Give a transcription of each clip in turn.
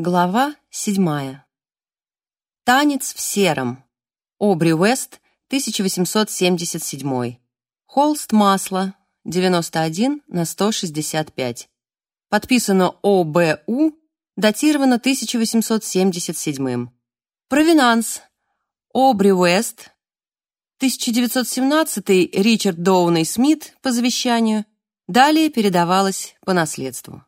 Глава седьмая. Танец в сером. Обри Уэст, 1877. Холст масла, 91 на 165. Подписано ОБУ, датировано 1877. Провинанс. Обри Уэст. 1917 Ричард Доуней Смит по завещанию. Далее передавалось по наследству.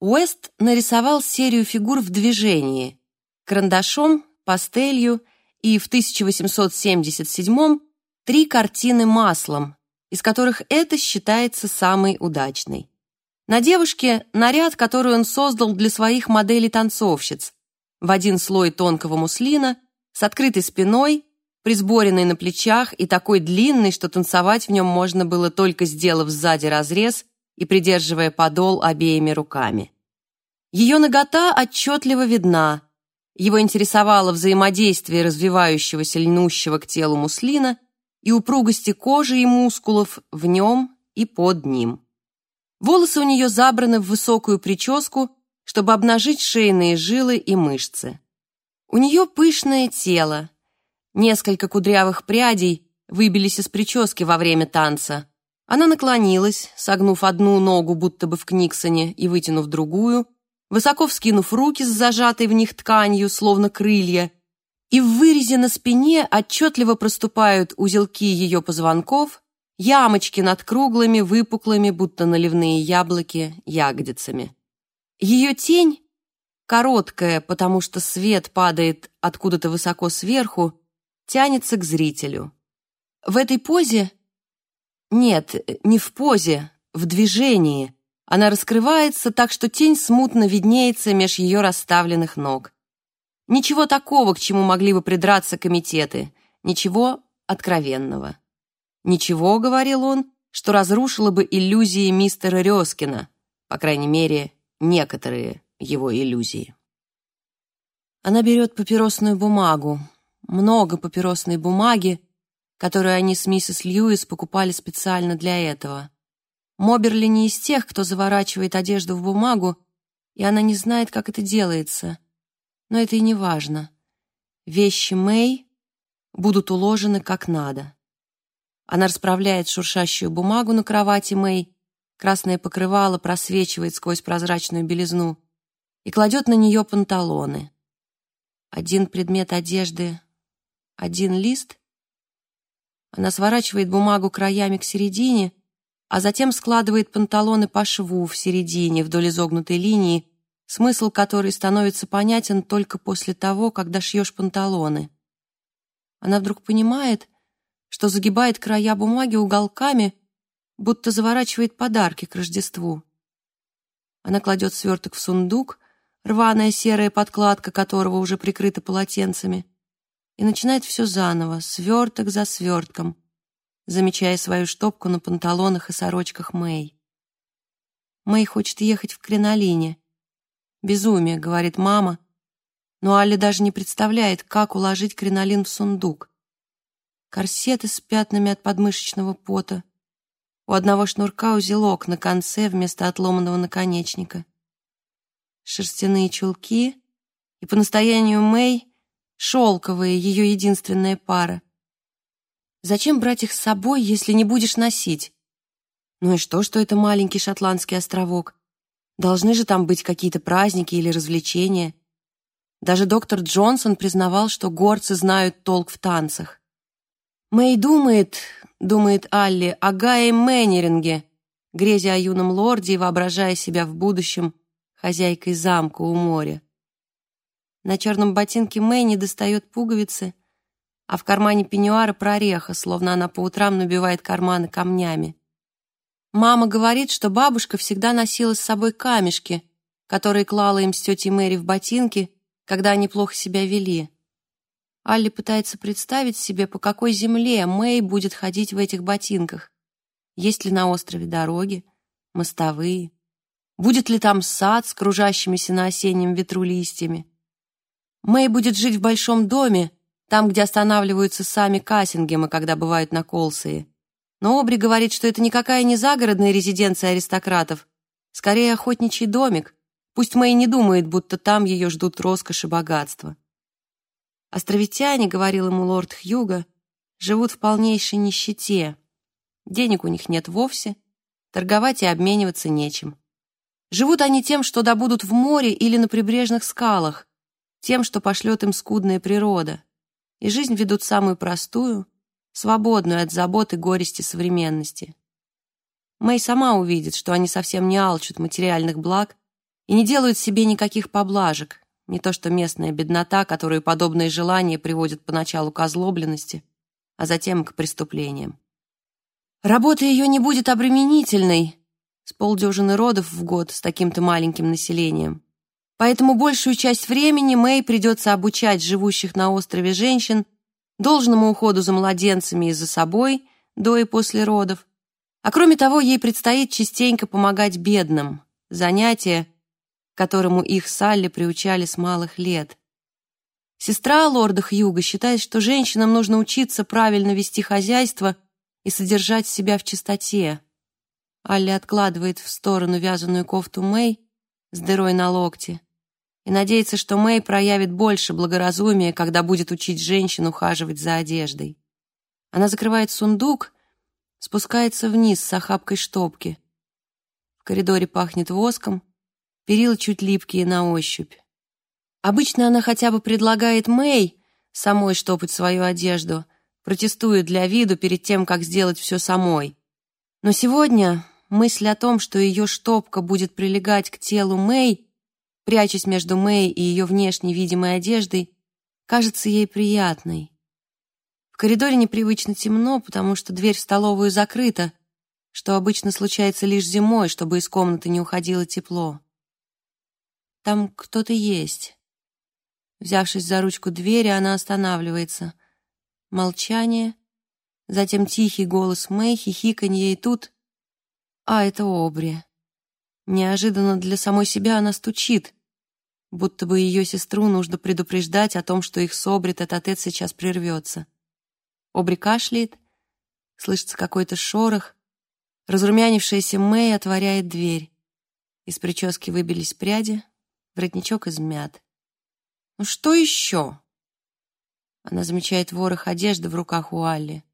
Уэст нарисовал серию фигур в движении карандашом, пастелью и в 1877 три картины маслом, из которых эта считается самой удачной. На девушке наряд, который он создал для своих моделей-танцовщиц, в один слой тонкого муслина, с открытой спиной, присборенной на плечах и такой длинный, что танцевать в нем можно было только сделав сзади разрез и придерживая подол обеими руками. Ее нагота отчетливо видна. Его интересовало взаимодействие развивающегося льнущего к телу муслина и упругости кожи и мускулов в нем и под ним. Волосы у нее забраны в высокую прическу, чтобы обнажить шейные жилы и мышцы. У нее пышное тело. Несколько кудрявых прядей выбились из прически во время танца. Она наклонилась, согнув одну ногу будто бы в книксоне и вытянув другую, высоко вскинув руки с зажатой в них тканью, словно крылья, и в вырезе на спине отчетливо проступают узелки ее позвонков, ямочки над круглыми, выпуклыми, будто наливные яблоки, ягодицами. Ее тень, короткая, потому что свет падает откуда-то высоко сверху, тянется к зрителю. В этой позе... Нет, не в позе, в движении, она раскрывается так, что тень смутно виднеется меж ее расставленных ног. Ничего такого, к чему могли бы придраться комитеты, ничего откровенного. Ничего, говорил он, что разрушило бы иллюзии мистера Резкина, по крайней мере, некоторые его иллюзии. Она берет папиросную бумагу, много папиросной бумаги, которую они с миссис Льюис покупали специально для этого. Моберли не из тех, кто заворачивает одежду в бумагу, и она не знает, как это делается. Но это и не важно. Вещи Мэй будут уложены как надо. Она расправляет шуршащую бумагу на кровати Мэй, красное покрывало просвечивает сквозь прозрачную белизну и кладет на нее панталоны. Один предмет одежды, один лист. Она сворачивает бумагу краями к середине — а затем складывает панталоны по шву в середине вдоль изогнутой линии, смысл которой становится понятен только после того, когда шьешь панталоны. Она вдруг понимает, что загибает края бумаги уголками, будто заворачивает подарки к Рождеству. Она кладет сверток в сундук, рваная серая подкладка которого уже прикрыта полотенцами, и начинает все заново, сверток за свертком, замечая свою штопку на панталонах и сорочках Мэй. Мэй хочет ехать в кринолине. «Безумие», — говорит мама, но Алли даже не представляет, как уложить кринолин в сундук. Корсеты с пятнами от подмышечного пота. У одного шнурка узелок на конце вместо отломанного наконечника. Шерстяные чулки и по настоянию Мэй шелковые, ее единственная пара. Зачем брать их с собой, если не будешь носить? Ну и что, что это маленький шотландский островок? Должны же там быть какие-то праздники или развлечения. Даже доктор Джонсон признавал, что горцы знают толк в танцах. Мэй думает, думает Алли, о Гае Мэннеринге, грезя о юном лорде и воображая себя в будущем хозяйкой замка у моря. На черном ботинке Мэй не достает пуговицы, а в кармане пеньюара прореха, словно она по утрам набивает карманы камнями. Мама говорит, что бабушка всегда носила с собой камешки, которые клала им с тетей Мэри в ботинки, когда они плохо себя вели. Алли пытается представить себе, по какой земле Мэй будет ходить в этих ботинках. Есть ли на острове дороги, мостовые? Будет ли там сад с кружащимися на осеннем ветру листьями? Мэй будет жить в большом доме, там, где останавливаются сами Кассингемы, когда бывают на Колсее. Но Обри говорит, что это никакая не загородная резиденция аристократов, скорее охотничий домик, Пусть Мэй не думает, будто там ее ждут роскошь и богатство. Островитяне, говорил ему лорд Хьюга, живут в полнейшей нищете. Денег у них нет вовсе, торговать и обмениваться нечем. Живут они тем, что добудут в море или на прибрежных скалах, тем, что пошлет им скудная природа, и жизнь ведут самую простую, свободную от забот и горести современности. Мэй сама увидит, что они совсем не алчут материальных благ и не делают себе никаких поблажек, не то что местная беднота, которую подобные желания приводят поначалу к озлобленности, а затем к преступлениям. Работа ее не будет обременительной, с полдюжины родов в год с таким-то маленьким населением. Поэтому большую часть времени Мэй придется обучать живущих на острове женщин должному уходу за младенцами и за собой до и после родов. А кроме того, ей предстоит частенько помогать бедным, занятие, которому их Салли приучали с малых лет. Сестра лорда Хьюга считает, что женщинам нужно учиться правильно вести хозяйство и содержать себя в чистоте. Алли откладывает в сторону вязаную кофту Мэй с дырой на локте и надеется, что Мэй проявит больше благоразумия, когда будет учить женщин ухаживать за одеждой. Она закрывает сундук, спускается вниз с охапкой штопки. В коридоре пахнет воском, перила чуть липкие на ощупь. Обычно она хотя бы предлагает Мэй самой штопать свою одежду, протестует для виду перед тем, как сделать все самой. Но сегодня мысль о том, что ее штопка будет прилегать к телу Мэй, прячась между Мэй и ее внешней видимой одеждой, кажется ей приятной. В коридоре непривычно темно, потому что дверь в столовую закрыта, что обычно случается лишь зимой, чтобы из комнаты не уходило тепло. Там кто-то есть. Взявшись за ручку двери, она останавливается. Молчание, затем тихий голос Мэй, хихиканье, и тут... А, это Обри. Неожиданно для самой себя она стучит, будто бы ее сестру нужно предупреждать о том, что их с Обри сейчас прервется. Обри кашляет, слышится какой-то шорох. Разрумянившаяся Мэй отворяет дверь. Из прически выбились пряди, воротничок измят. «Ну что еще?» Она замечает ворох одежды в руках у Алли.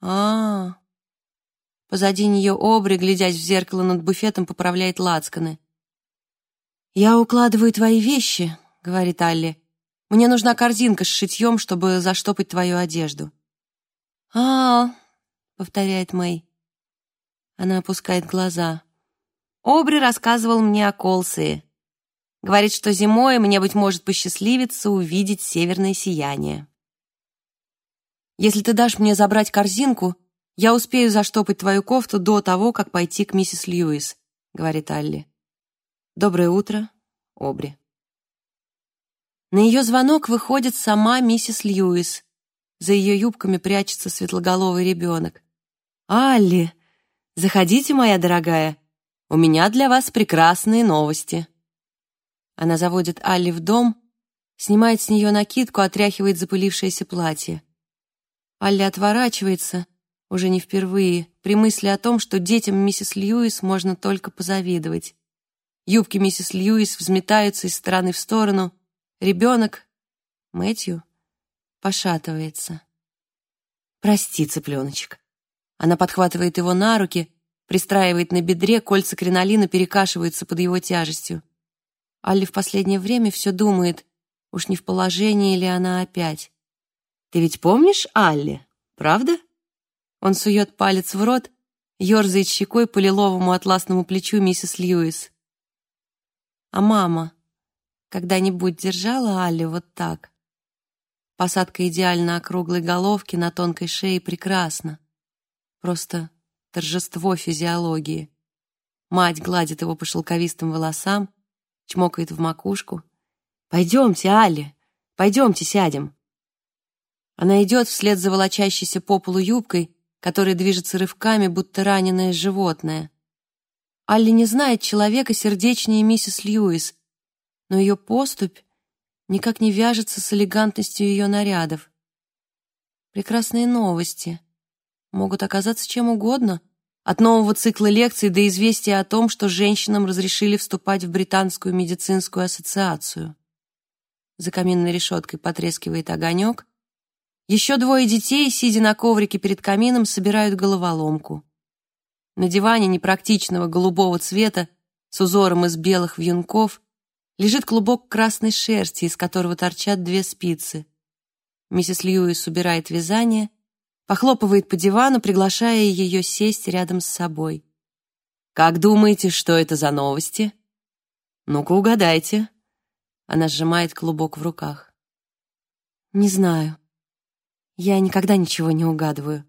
а, -а, -а. Позади нее Обри, глядясь в зеркало над буфетом, поправляет лацканы. «Я укладываю твои вещи», — говорит Алли. «Мне нужна корзинка с шитьем, чтобы заштопать твою одежду». «А-а-а», повторяет Мэй. Она опускает глаза. Обри рассказывал мне о Колсее. Говорит, что зимой мне, быть может, посчастливится увидеть северное сияние. Если ты дашь мне забрать корзинку, «Я успею заштопать твою кофту до того, как пойти к миссис Льюис», — говорит Алли. «Доброе утро, Обри». На ее звонок выходит сама миссис Льюис. За ее юбками прячется светлоголовый ребенок. «Алли, заходите, моя дорогая. У меня для вас прекрасные новости». Она заводит Алли в дом, снимает с нее накидку, отряхивает запылившееся платье. Алли отворачивается — уже не впервые, при мысли о том, что детям миссис Льюис можно только позавидовать. Юбки миссис Льюис взметаются из стороны в сторону. Ребенок, Мэтью, пошатывается. «Прости, цыпленочек». Она подхватывает его на руки, пристраивает на бедре, кольца кринолина перекашиваются под его тяжестью. Алли в последнее время все думает, уж не в положении ли она опять. «Ты ведь помнишь Алли, правда?» Он сует палец в рот, ерзает щекой по лиловому атласному плечу миссис Льюис. А мама когда-нибудь держала Алли вот так? Посадка идеально округлой головки на тонкой шее прекрасна. Просто торжество физиологии. Мать гладит его по шелковистым волосам, чмокает в макушку. «Пойдемте, Алли, пойдемте сядем». Она идет вслед за волочащейся по полу юбкой, который движется рывками, будто раненое животное. Алли не знает человека сердечнее миссис Льюис, но ее поступь никак не вяжется с элегантностью ее нарядов. Прекрасные новости могут оказаться чем угодно, От нового цикла лекций до известия о том, что женщинам разрешили вступать в Британскую медицинскую ассоциацию. За каминной решеткой потрескивает огонек. Еще двое детей, сидя на коврике перед камином, собирают головоломку. На диване непрактичного голубого цвета с узором из белых вьюнков лежит клубок красной шерсти, из которого торчат две спицы. Миссис Льюис убирает вязание, похлопывает по дивану, приглашая ее сесть рядом с собой. «Как думаете, что это за новости?» «Ну-ка, угадайте». Она сжимает клубок в руках. «Не знаю. Я никогда ничего не угадываю».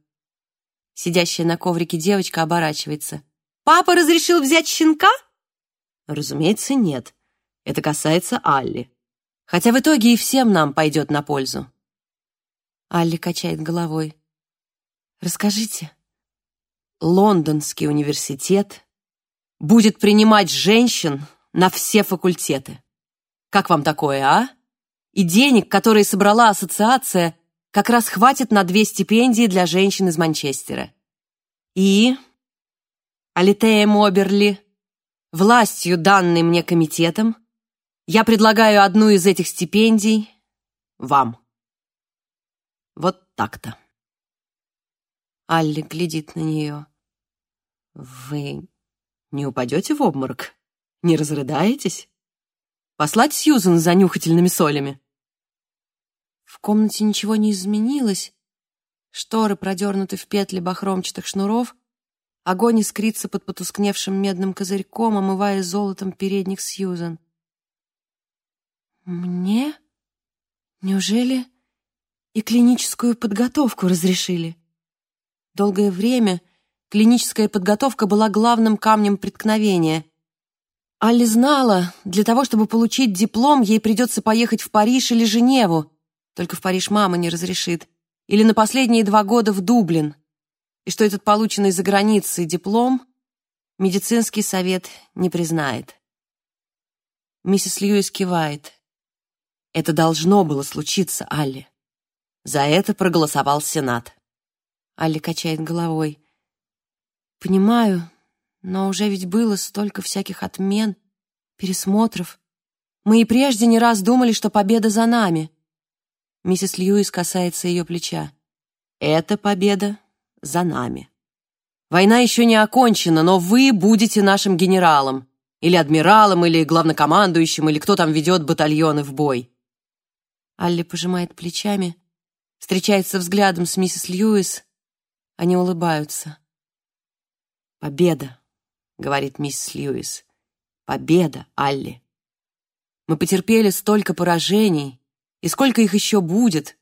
Сидящая на коврике девочка оборачивается. «Папа разрешил взять щенка?» Разумеется, нет. Это касается Алли. Хотя в итоге и всем нам пойдет на пользу. Алли качает головой. Расскажите. Лондонский университет будет принимать женщин на все факультеты. Как вам такое, а? И денег, которые собрала ассоциация, как раз хватит на две стипендии для женщин из Манчестера. И Алитея Моберли, властью, данной мне комитетом, я предлагаю одну из этих стипендий вам. Вот так-то. Алли глядит на нее. «Вы не упадете в обморок? Не разрыдаетесь? Послать Сьюзен за нюхательными солями?» В комнате ничего не изменилось. Шторы продернуты в петли бахромчатых шнуров. Огонь искрится под потускневшим медным козырьком, омывая золотом передних Сьюзен. «Мне? Неужели и клиническую подготовку разрешили?» Долгое время клиническая подготовка была главным камнем преткновения. Алли знала, для того, чтобы получить диплом, ей придется поехать в Париж или Женеву, только в Париж мама не разрешит, или на последние два года в Дублин, и что этот полученный за границей диплом медицинский совет не признает. Миссис Льюис кивает. Это должно было случиться, Алли. За это проголосовал Сенат. Алли качает головой. «Понимаю, но уже ведь было столько всяких отмен, пересмотров. Мы и прежде не раз думали, что победа за нами». Миссис Льюис касается ее плеча. «Это победа за нами. Война еще не окончена, но вы будете нашим генералом, или адмиралом, или главнокомандующим, или кто там ведет батальоны в бой». Алли пожимает плечами, встречается взглядом с миссис Льюис, они улыбаются. «Победа», — говорит мисс Льюис. «Победа, Алли. Мы потерпели столько поражений, и сколько их еще будет,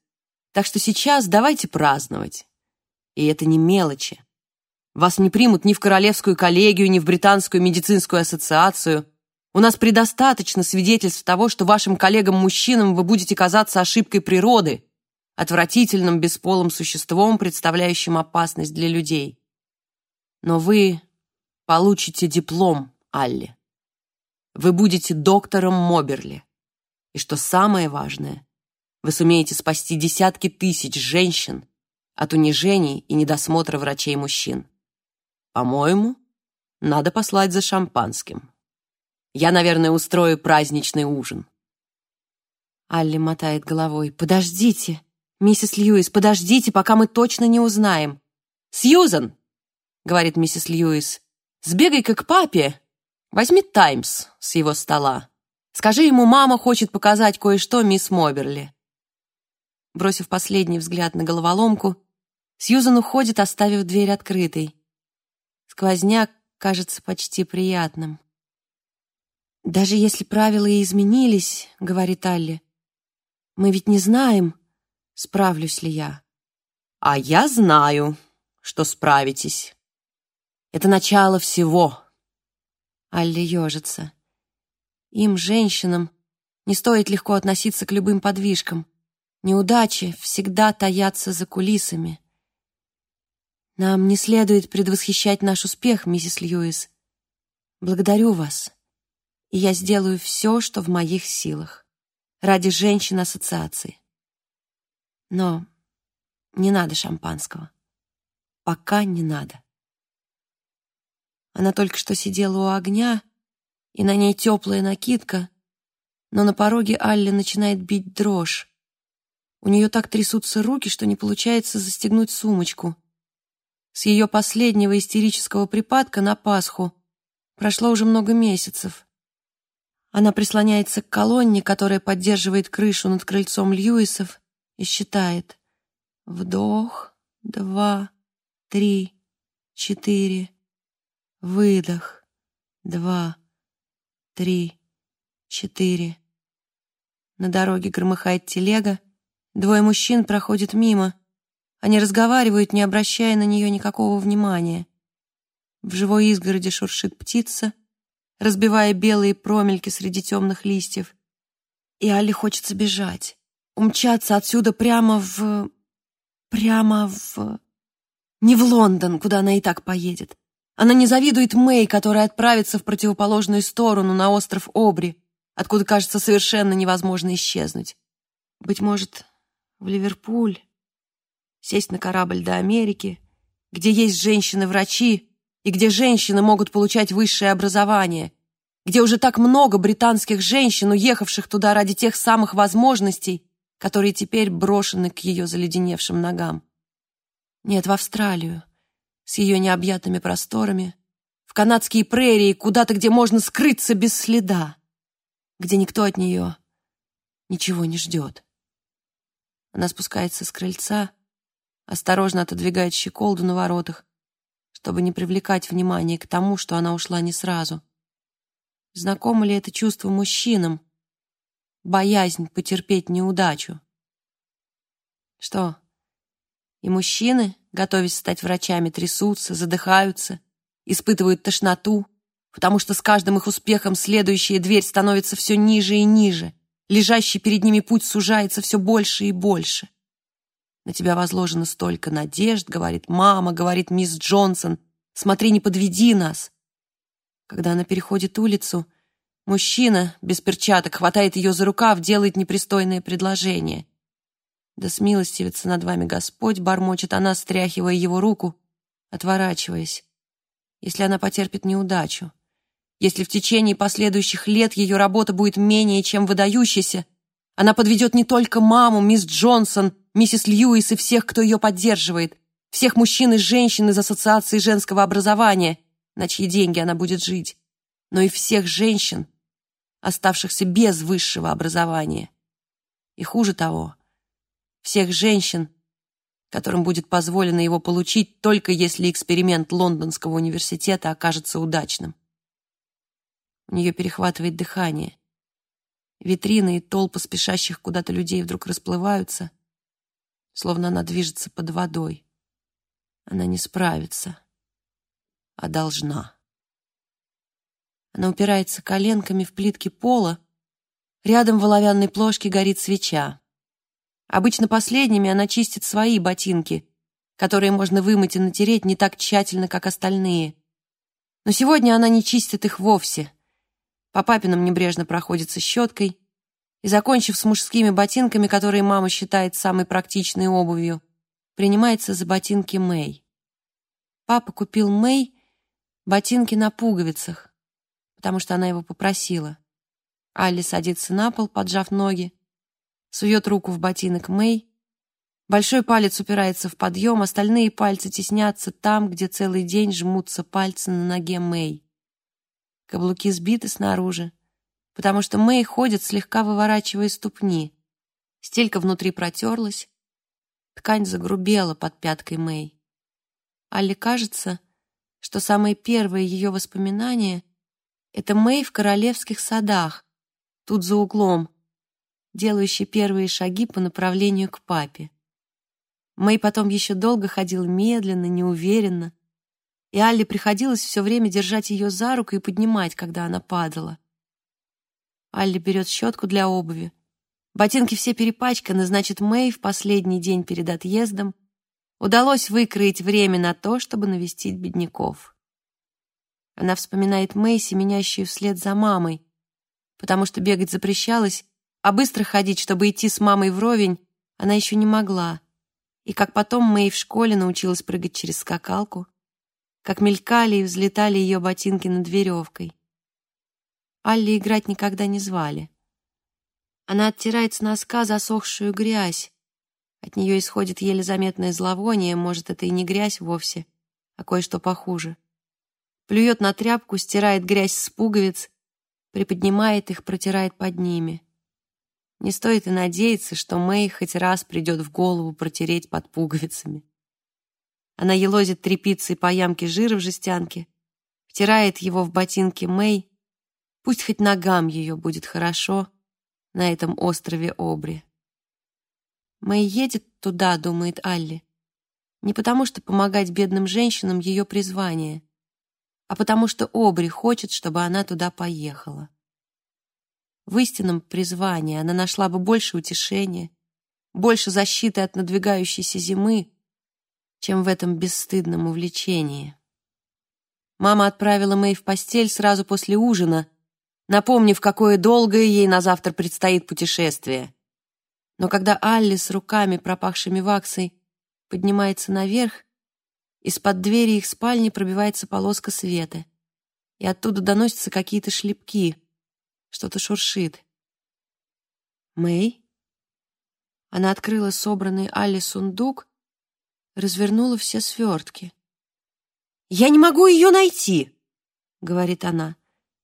так что сейчас давайте праздновать. И это не мелочи. Вас не примут ни в Королевскую коллегию, ни в Британскую медицинскую ассоциацию. У нас предостаточно свидетельств того, что вашим коллегам-мужчинам вы будете казаться ошибкой природы, отвратительным бесполым существом, представляющим опасность для людей. Но вы получите диплом, Алли. Вы будете доктором Моберли. И что самое важное, вы сумеете спасти десятки тысяч женщин от унижений и недосмотра врачей-мужчин. По-моему, надо послать за шампанским. Я, наверное, устрою праздничный ужин. Алли мотает головой. «Подождите!» «Миссис Льюис, подождите, пока мы точно не узнаем». «Сьюзан!» — говорит миссис Льюис. «Сбегай-ка к папе. Возьми «Таймс» с его стола. Скажи ему, мама хочет показать кое-что мисс Моберли». Бросив последний взгляд на головоломку, Сьюзан уходит, оставив дверь открытой. Сквозняк кажется почти приятным. «Даже если правила и изменились, — говорит Алли, — мы ведь не знаем, справлюсь ли я. А я знаю, что справитесь. Это начало всего. Алли ежится. Им, женщинам, не стоит легко относиться к любым подвижкам. Неудачи всегда таятся за кулисами. Нам не следует предвосхищать наш успех, миссис Льюис. Благодарю вас, и я сделаю все, что в моих силах, ради женщин ассоциации. Но не надо шампанского. Пока не надо. Она только что сидела у огня, и на ней теплая накидка, но на пороге Алли начинает бить дрожь. У нее так трясутся руки, что не получается застегнуть сумочку. С ее последнего истерического припадка на Пасху прошло уже много месяцев. Она прислоняется к колонне, которая поддерживает крышу над крыльцом Льюисов, и считает. Вдох, два, три, четыре. Выдох, два, три, четыре. На дороге громыхает телега. Двое мужчин проходят мимо. Они разговаривают, не обращая на нее никакого внимания. В живой изгороди шуршит птица, разбивая белые промельки среди темных листьев. И Али хочется бежать, умчаться отсюда прямо в... прямо в... Не в Лондон, куда она и так поедет. Она не завидует Мэй, которая отправится в противоположную сторону, на остров Обри, откуда, кажется, совершенно невозможно исчезнуть. Быть может, в Ливерпуль, сесть на корабль до Америки, где есть женщины-врачи и где женщины могут получать высшее образование, где уже так много британских женщин, уехавших туда ради тех самых возможностей, которые теперь брошены к ее заледеневшим ногам. Нет, в Австралию, с ее необъятными просторами, в канадские прерии, куда-то, где можно скрыться без следа, где никто от нее ничего не ждет. Она спускается с крыльца, осторожно отодвигает щеколду на воротах, чтобы не привлекать внимание к тому, что она ушла не сразу. Знакомо ли это чувство мужчинам? Боязнь потерпеть неудачу. Что, и мужчины, готовясь стать врачами, трясутся, задыхаются, испытывают тошноту, потому что с каждым их успехом следующая дверь становится все ниже и ниже, лежащий перед ними путь сужается все больше и больше. На тебя возложено столько надежд, говорит мама, говорит мисс Джонсон. Смотри, не подведи нас. Когда она переходит улицу, мужчина без перчаток хватает ее за рукав, делает непристойное предложение. Да смилостивится над вами Господь, бормочет она, стряхивая его руку, отворачиваясь. Если она потерпит неудачу, если в течение последующих лет ее работа будет менее чем выдающейся, она подведет не только маму, мисс Джонсон, миссис Льюис и всех, кто ее поддерживает, всех мужчин и женщин из Ассоциации женского образования, на чьи деньги она будет жить, но и всех женщин, оставшихся без высшего образования. И хуже того, всех женщин, которым будет позволено его получить только если эксперимент Лондонского университета окажется удачным. У нее перехватывает дыхание. Витрины и толпы спешащих куда-то людей вдруг расплываются, словно она движется под водой. Она не справится, а должна. Она упирается коленками в плитки пола. Рядом в оловянной плошке горит свеча. Обычно последними она чистит свои ботинки, которые можно вымыть и натереть не так тщательно, как остальные. Но сегодня она не чистит их вовсе. По папинам небрежно проходится щеткой и, закончив с мужскими ботинками, которые мама считает самой практичной обувью, принимается за ботинки Мэй. Папа купил Мэй ботинки на пуговицах, потому что она его попросила. Алли садится на пол, поджав ноги, сует руку в ботинок Мэй. Большой палец упирается в подъем, остальные пальцы теснятся там, где целый день жмутся пальцы на ноге Мэй. Каблуки сбиты снаружи, потому что Мэй ходит, слегка выворачивая ступни. Стелька внутри протерлась, ткань загрубела под пяткой Мэй. Алле кажется, что самые первые ее воспоминания — это Мэй в королевских садах, тут за углом, делающий первые шаги по направлению к папе. Мэй потом еще долго ходил медленно, неуверенно, и Алле приходилось все время держать ее за руку и поднимать, когда она падала. Алли берет щетку для обуви. Ботинки все перепачканы, значит, Мэй в последний день перед отъездом удалось выкроить время на то, чтобы навестить бедняков. Она вспоминает Мэй, семенящую вслед за мамой, потому что бегать запрещалось, а быстро ходить, чтобы идти с мамой вровень, она еще не могла. И как потом Мэй в школе научилась прыгать через скакалку. Как мелькали и взлетали ее ботинки над веревкой. Алли играть никогда не звали. Она оттирает с носка засохшую грязь. От нее исходит еле заметное зловоние, может, это и не грязь вовсе, а кое-что похуже. Плюет на тряпку, стирает грязь с пуговиц, приподнимает их, протирает под ними. Не стоит и надеяться, что Мэй хоть раз придет в голову протереть под пуговицами. Она елозит тряпицей по ямке жира в жестянке, втирает его в ботинки Мэй. Пусть хоть ногам ее будет хорошо на этом острове Обри. Мэй едет туда, думает Алли, не потому что помогать бедным женщинам ее призвание, а потому что Обри хочет, чтобы она туда поехала. В истинном призвании она нашла бы больше утешения, больше защиты от надвигающейся зимы, чем в этом бесстыдном увлечении. Мама отправила Мэй в постель сразу после ужина, напомнив, какое долгое ей на завтра предстоит путешествие. Но когда Алли с руками, пропахшими ваксой, поднимается наверх, из-под двери их спальни пробивается полоска света, и оттуда доносятся какие-то шлепки — что-то шуршит. Мэй? Она открыла собранный Алли сундук, развернула все свертки. «Я не могу ее найти!» — говорит она.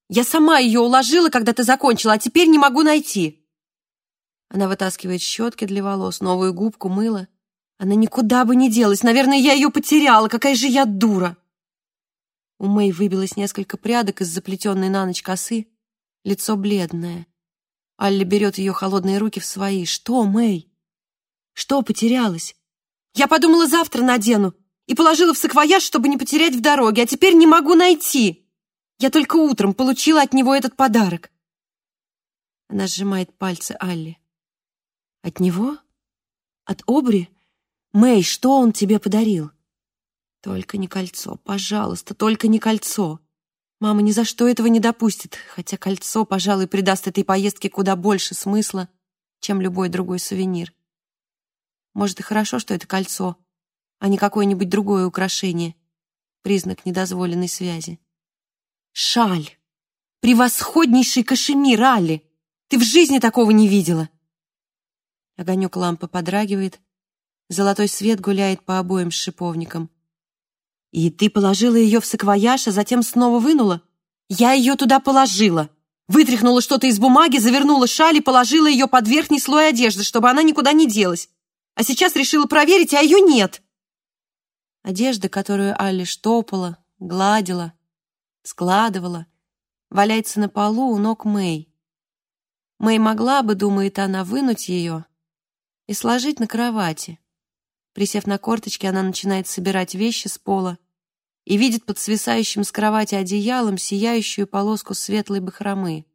«Я сама ее уложила, когда ты закончила, а теперь не могу найти!» Она вытаскивает щетки для волос, новую губку, мыло. Она никуда бы не делась. Наверное, я ее потеряла. Какая же я дура! У Мэй выбилось несколько прядок из заплетенной на ночь косы лицо бледное. Алли берет ее холодные руки в свои. «Что, Мэй? Что потерялась? Я подумала, завтра надену и положила в саквояж, чтобы не потерять в дороге, а теперь не могу найти. Я только утром получила от него этот подарок». Она сжимает пальцы Алли. «От него? От Обри? Мэй, что он тебе подарил?» «Только не кольцо, пожалуйста, только не кольцо!» Мама ни за что этого не допустит, хотя кольцо, пожалуй, придаст этой поездке куда больше смысла, чем любой другой сувенир. Может, и хорошо, что это кольцо, а не какое-нибудь другое украшение, признак недозволенной связи. Шаль! Превосходнейший кашемир, Али! Ты в жизни такого не видела! Огонек лампы подрагивает, золотой свет гуляет по обоим шиповникам. «И ты положила ее в саквояж, а затем снова вынула?» «Я ее туда положила!» Вытряхнула что-то из бумаги, завернула шаль и положила ее под верхний слой одежды, чтобы она никуда не делась. А сейчас решила проверить, а ее нет. Одежда, которую Алли штопала, гладила, складывала, валяется на полу у ног Мэй. Мэй могла бы, думает она, вынуть ее и сложить на кровати. Присев на корточки, она начинает собирать вещи с пола и видит под свисающим с кровати одеялом сияющую полоску светлой бахромы.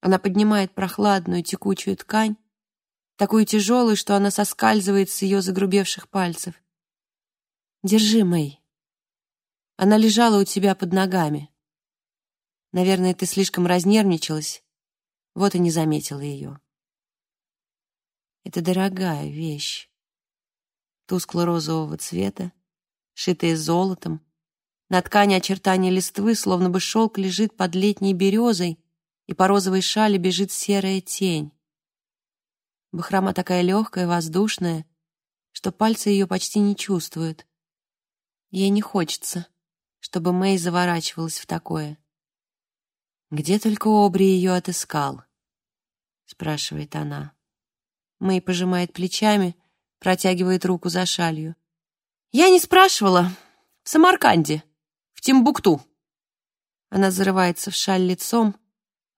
Она поднимает прохладную текучую ткань, такую тяжелую, что она соскальзывает с ее загрубевших пальцев. «Держи, Мэй. Она лежала у тебя под ногами. Наверное, ты слишком разнервничалась, вот и не заметила ее. Это дорогая вещь тускло-розового цвета, шитые золотом. На ткани очертания листвы, словно бы шелк лежит под летней березой, и по розовой шали бежит серая тень. Бахрома такая легкая, воздушная, что пальцы ее почти не чувствуют. Ей не хочется, чтобы Мэй заворачивалась в такое. «Где только Обри ее отыскал?» — спрашивает она. Мэй пожимает плечами — протягивает руку за шалью. «Я не спрашивала. В Самарканде, в Тимбукту». Она зарывается в шаль лицом,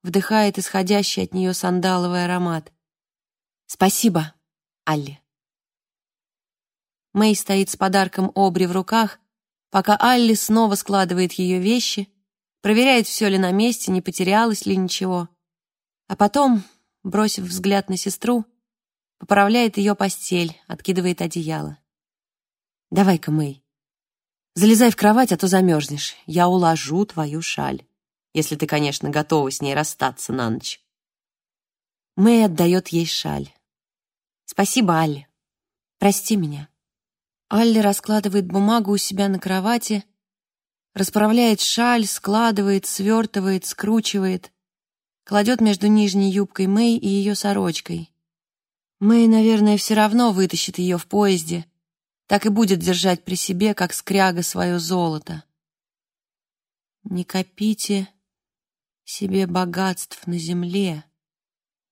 вдыхает исходящий от нее сандаловый аромат. «Спасибо, Алли». Мэй стоит с подарком Обри в руках, пока Алли снова складывает ее вещи, проверяет, все ли на месте, не потерялось ли ничего. А потом, бросив взгляд на сестру, поправляет ее постель, откидывает одеяло. «Давай-ка, Мэй, залезай в кровать, а то замерзнешь. Я уложу твою шаль, если ты, конечно, готова с ней расстаться на ночь». Мэй отдает ей шаль. «Спасибо, Алли. Прости меня». Алли раскладывает бумагу у себя на кровати, расправляет шаль, складывает, свертывает, скручивает, кладет между нижней юбкой Мэй и ее сорочкой. Мэй, наверное, все равно вытащит ее в поезде, так и будет держать при себе, как скряга, свое золото. Не копите себе богатств на земле,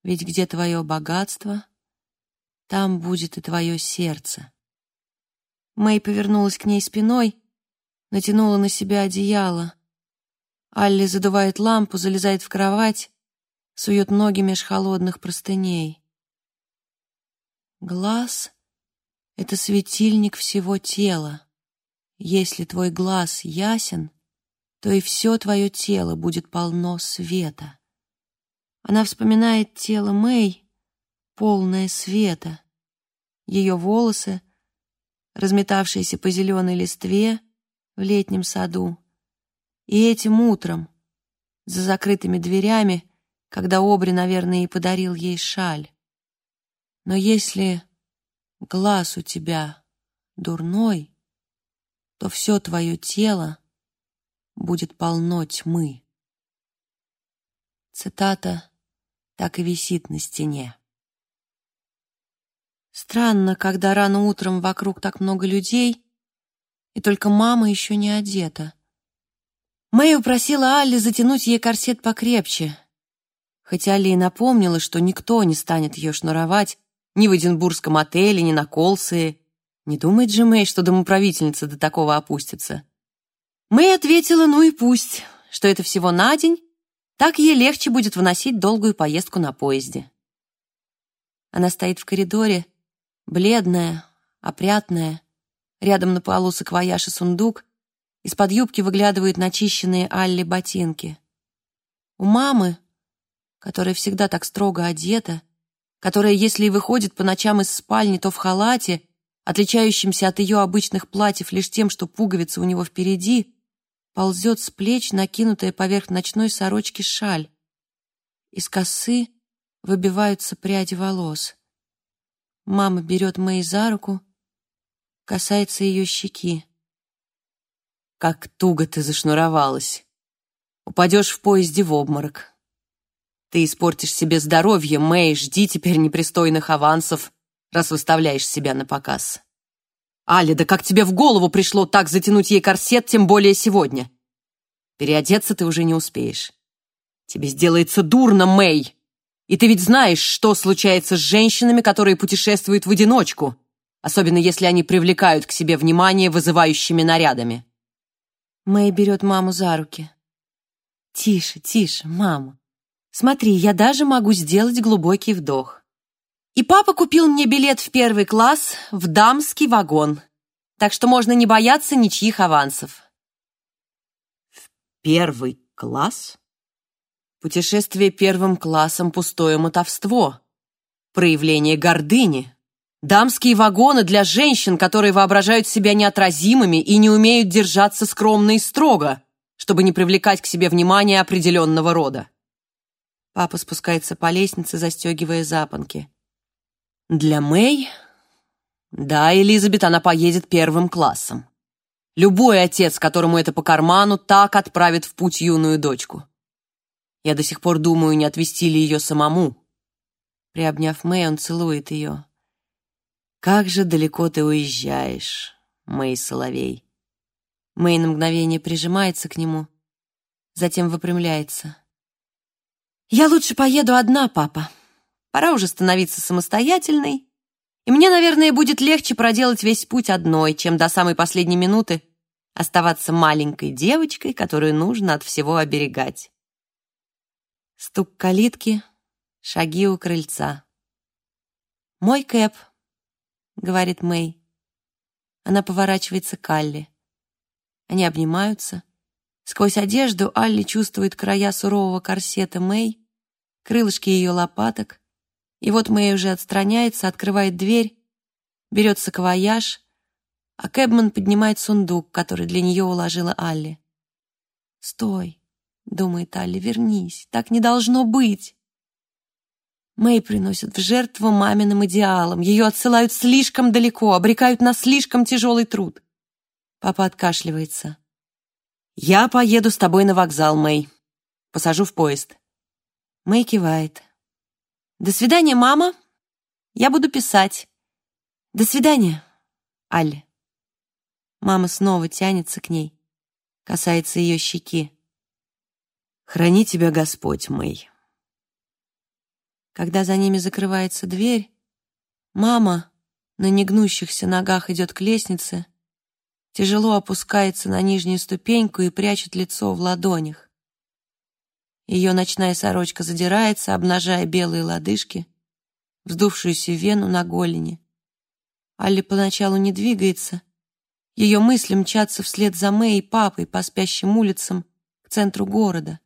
ведь где твое богатство, там будет и твое сердце. Мэй повернулась к ней спиной, натянула на себя одеяло. Алли задувает лампу, залезает в кровать, сует ноги меж холодных простыней. Глаз — это светильник всего тела. Если твой глаз ясен, то и все твое тело будет полно света. Она вспоминает тело Мэй, полное света. Ее волосы, разметавшиеся по зеленой листве в летнем саду. И этим утром, за закрытыми дверями, когда Обри, наверное, и подарил ей шаль. Но если глаз у тебя дурной, то все твое тело будет полно тьмы. Цитата так и висит на стене. Странно, когда рано утром вокруг так много людей, и только мама еще не одета. Мэй упросила Алли затянуть ей корсет покрепче, хотя Алли и напомнила, что никто не станет ее шнуровать ни в Эдинбургском отеле, ни на Колсее. Не думает же Мэй, что домоправительница до такого опустится. Мэй ответила, ну и пусть, что это всего на день, так ей легче будет выносить долгую поездку на поезде. Она стоит в коридоре, бледная, опрятная, рядом на полу саквояж и сундук, из-под юбки выглядывают начищенные Алли ботинки. У мамы, которая всегда так строго одета, которая, если и выходит по ночам из спальни, то в халате, отличающемся от ее обычных платьев лишь тем, что пуговица у него впереди, ползет с плеч накинутая поверх ночной сорочки шаль. Из косы выбиваются пряди волос. Мама берет Мэй за руку, касается ее щеки. «Как туго ты зашнуровалась! Упадешь в поезде в обморок!» Ты испортишь себе здоровье, Мэй, жди теперь непристойных авансов, раз выставляешь себя на показ. Аля, да как тебе в голову пришло так затянуть ей корсет, тем более сегодня? Переодеться ты уже не успеешь. Тебе сделается дурно, Мэй. И ты ведь знаешь, что случается с женщинами, которые путешествуют в одиночку, особенно если они привлекают к себе внимание вызывающими нарядами. Мэй берет маму за руки. «Тише, тише, мама. Смотри, я даже могу сделать глубокий вдох. И папа купил мне билет в первый класс в дамский вагон, так что можно не бояться ничьих авансов». «В первый класс?» Путешествие первым классом — пустое мотовство. Проявление гордыни. Дамские вагоны для женщин, которые воображают себя неотразимыми и не умеют держаться скромно и строго, чтобы не привлекать к себе внимание определенного рода. Папа спускается по лестнице, застегивая запонки. Для Мэй... Да, Элизабет, она поедет первым классом. Любой отец, которому это по карману, так отправит в путь юную дочку. Я до сих пор думаю, не отвезти ли ее самому. Приобняв Мэй, он целует ее. «Как же далеко ты уезжаешь, Мэй Соловей!» Мэй на мгновение прижимается к нему, затем выпрямляется. «Я лучше поеду одна, папа. Пора уже становиться самостоятельной, и мне, наверное, будет легче проделать весь путь одной, чем до самой последней минуты оставаться маленькой девочкой, которую нужно от всего оберегать». Стук калитки, шаги у крыльца. «Мой Кэп», — говорит Мэй. Она поворачивается к Алле. Они обнимаются. Сквозь одежду Алли чувствует края сурового корсета Мэй, крылышки ее лопаток. И вот Мэй уже отстраняется, открывает дверь, берет саквояж, а Кэбман поднимает сундук, который для нее уложила Алли. «Стой!» Думает Алли, вернись, так не должно быть. Мэй приносят в жертву маминым идеалам. Ее отсылают слишком далеко, обрекают на слишком тяжелый труд. Папа откашливается. «Я поеду с тобой на вокзал, Мэй. Посажу в поезд». Мэй кивает. «До свидания, мама. Я буду писать. До свидания, Алли». Мама снова тянется к ней, касается ее щеки. «Храни тебя Господь, Мэй». Когда за ними закрывается дверь, мама на негнущихся ногах идет к лестнице, тяжело опускается на нижнюю ступеньку и прячет лицо в ладонях. Ее ночная сорочка задирается, обнажая белые лодыжки, вздувшуюся вену на голени. Алли поначалу не двигается. Ее мысли мчатся вслед за Мэй и папой по спящим улицам к центру города,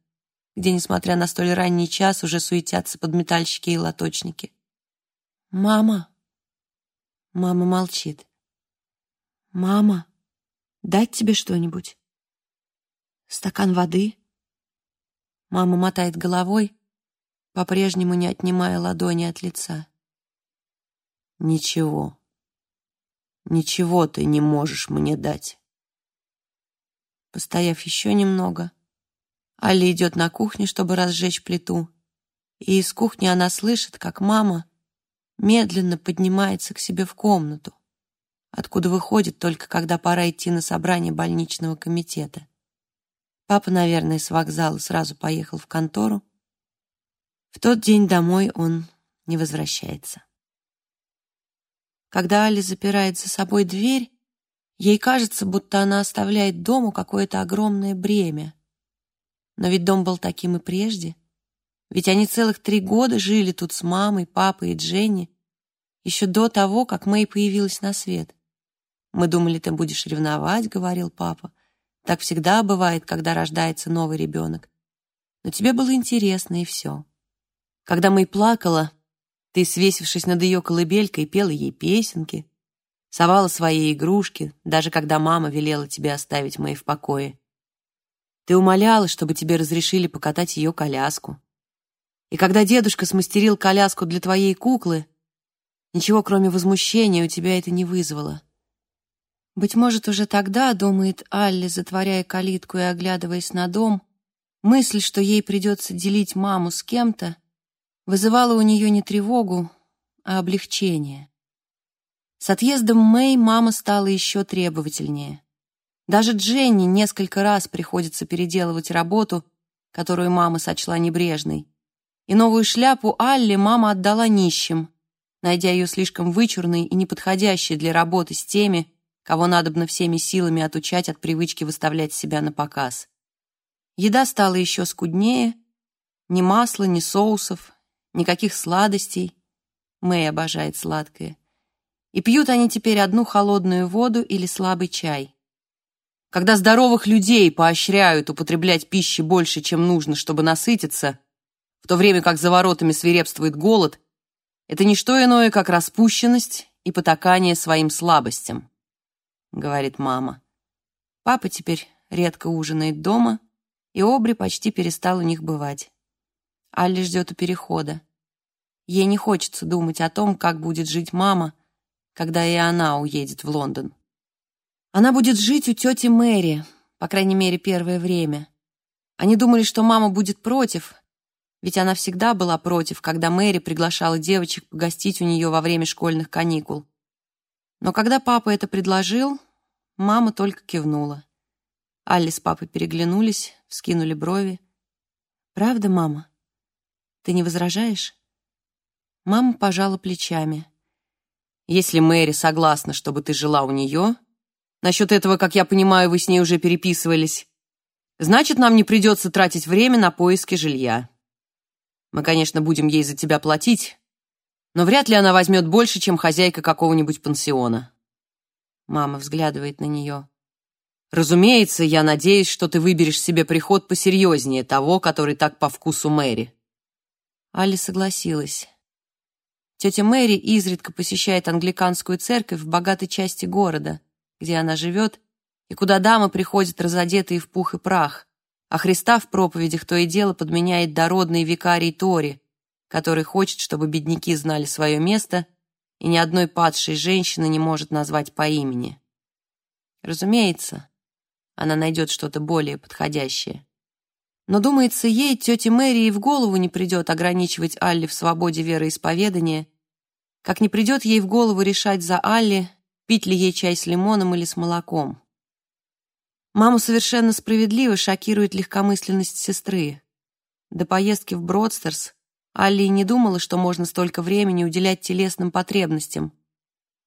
где, несмотря на столь ранний час, уже суетятся подметальщики и лоточники. «Мама!» Мама молчит. «Мама, дать тебе что-нибудь? Стакан воды?» Мама мотает головой, по-прежнему не отнимая ладони от лица. «Ничего. Ничего ты не можешь мне дать». Постояв еще немного, Алли идет на кухню, чтобы разжечь плиту, и из кухни она слышит, как мама медленно поднимается к себе в комнату, откуда выходит только когда пора идти на собрание больничного комитета. Папа, наверное, с вокзала сразу поехал в контору. В тот день домой он не возвращается. Когда Али запирает за собой дверь, ей кажется, будто она оставляет дому какое-то огромное бремя. Но ведь дом был таким и прежде. Ведь они целых три года жили тут с мамой, папой и Дженни, еще до того, как Мэй появилась на свет. «Мы думали, ты будешь ревновать», — говорил папа. Так всегда бывает, когда рождается новый ребенок. Но тебе было интересно, и все. Когда Мэй плакала, ты, свесившись над ее колыбелькой, пела ей песенки, совала свои игрушки, даже когда мама велела тебе оставить Мэй в покое. Ты умоляла, чтобы тебе разрешили покатать ее коляску. И когда дедушка смастерил коляску для твоей куклы, ничего, кроме возмущения, у тебя это не вызвало. Быть может, уже тогда, думает Алли, затворяя калитку и оглядываясь на дом, мысль, что ей придется делить маму с кем-то, вызывала у нее не тревогу, а облегчение. С отъездом Мэй мама стала еще требовательнее. Даже Дженни несколько раз приходится переделывать работу, которую мама сочла небрежной. И новую шляпу Алли мама отдала нищим, найдя ее слишком вычурной и неподходящей для работы с теми, кого надобно всеми силами отучать от привычки выставлять себя на показ. Еда стала еще скуднее, ни масла, ни соусов, никаких сладостей. Мэй обожает сладкое. И пьют они теперь одну холодную воду или слабый чай. Когда здоровых людей поощряют употреблять пищи больше, чем нужно, чтобы насытиться, в то время как за воротами свирепствует голод, это не что иное, как распущенность и потакание своим слабостям говорит мама. Папа теперь редко ужинает дома, и Обри почти перестал у них бывать. Алли ждет у перехода. Ей не хочется думать о том, как будет жить мама, когда и она уедет в Лондон. Она будет жить у тети Мэри, по крайней мере, первое время. Они думали, что мама будет против, ведь она всегда была против, когда Мэри приглашала девочек погостить у нее во время школьных каникул. Но когда папа это предложил, мама только кивнула. Алли с папой переглянулись, вскинули брови. «Правда, мама? Ты не возражаешь?» Мама пожала плечами. «Если Мэри согласна, чтобы ты жила у нее, насчет этого, как я понимаю, вы с ней уже переписывались, значит, нам не придется тратить время на поиски жилья. Мы, конечно, будем ей за тебя платить, но вряд ли она возьмет больше, чем хозяйка какого-нибудь пансиона. Мама взглядывает на нее. Разумеется, я надеюсь, что ты выберешь себе приход посерьезнее того, который так по вкусу Мэри. Али согласилась. Тетя Мэри изредка посещает англиканскую церковь в богатой части города, где она живет, и куда дамы приходят разодетые в пух и прах, а Христа в проповедях то и дело подменяет дородный викарий Тори, который хочет, чтобы бедняки знали свое место, и ни одной падшей женщины не может назвать по имени. Разумеется, она найдет что-то более подходящее. Но, думается, ей, тете Мэри, и в голову не придет ограничивать Алли в свободе вероисповедания, как не придет ей в голову решать за Алли, пить ли ей чай с лимоном или с молоком. Маму совершенно справедливо шокирует легкомысленность сестры. До поездки в Бродстерс Алли не думала, что можно столько времени уделять телесным потребностям.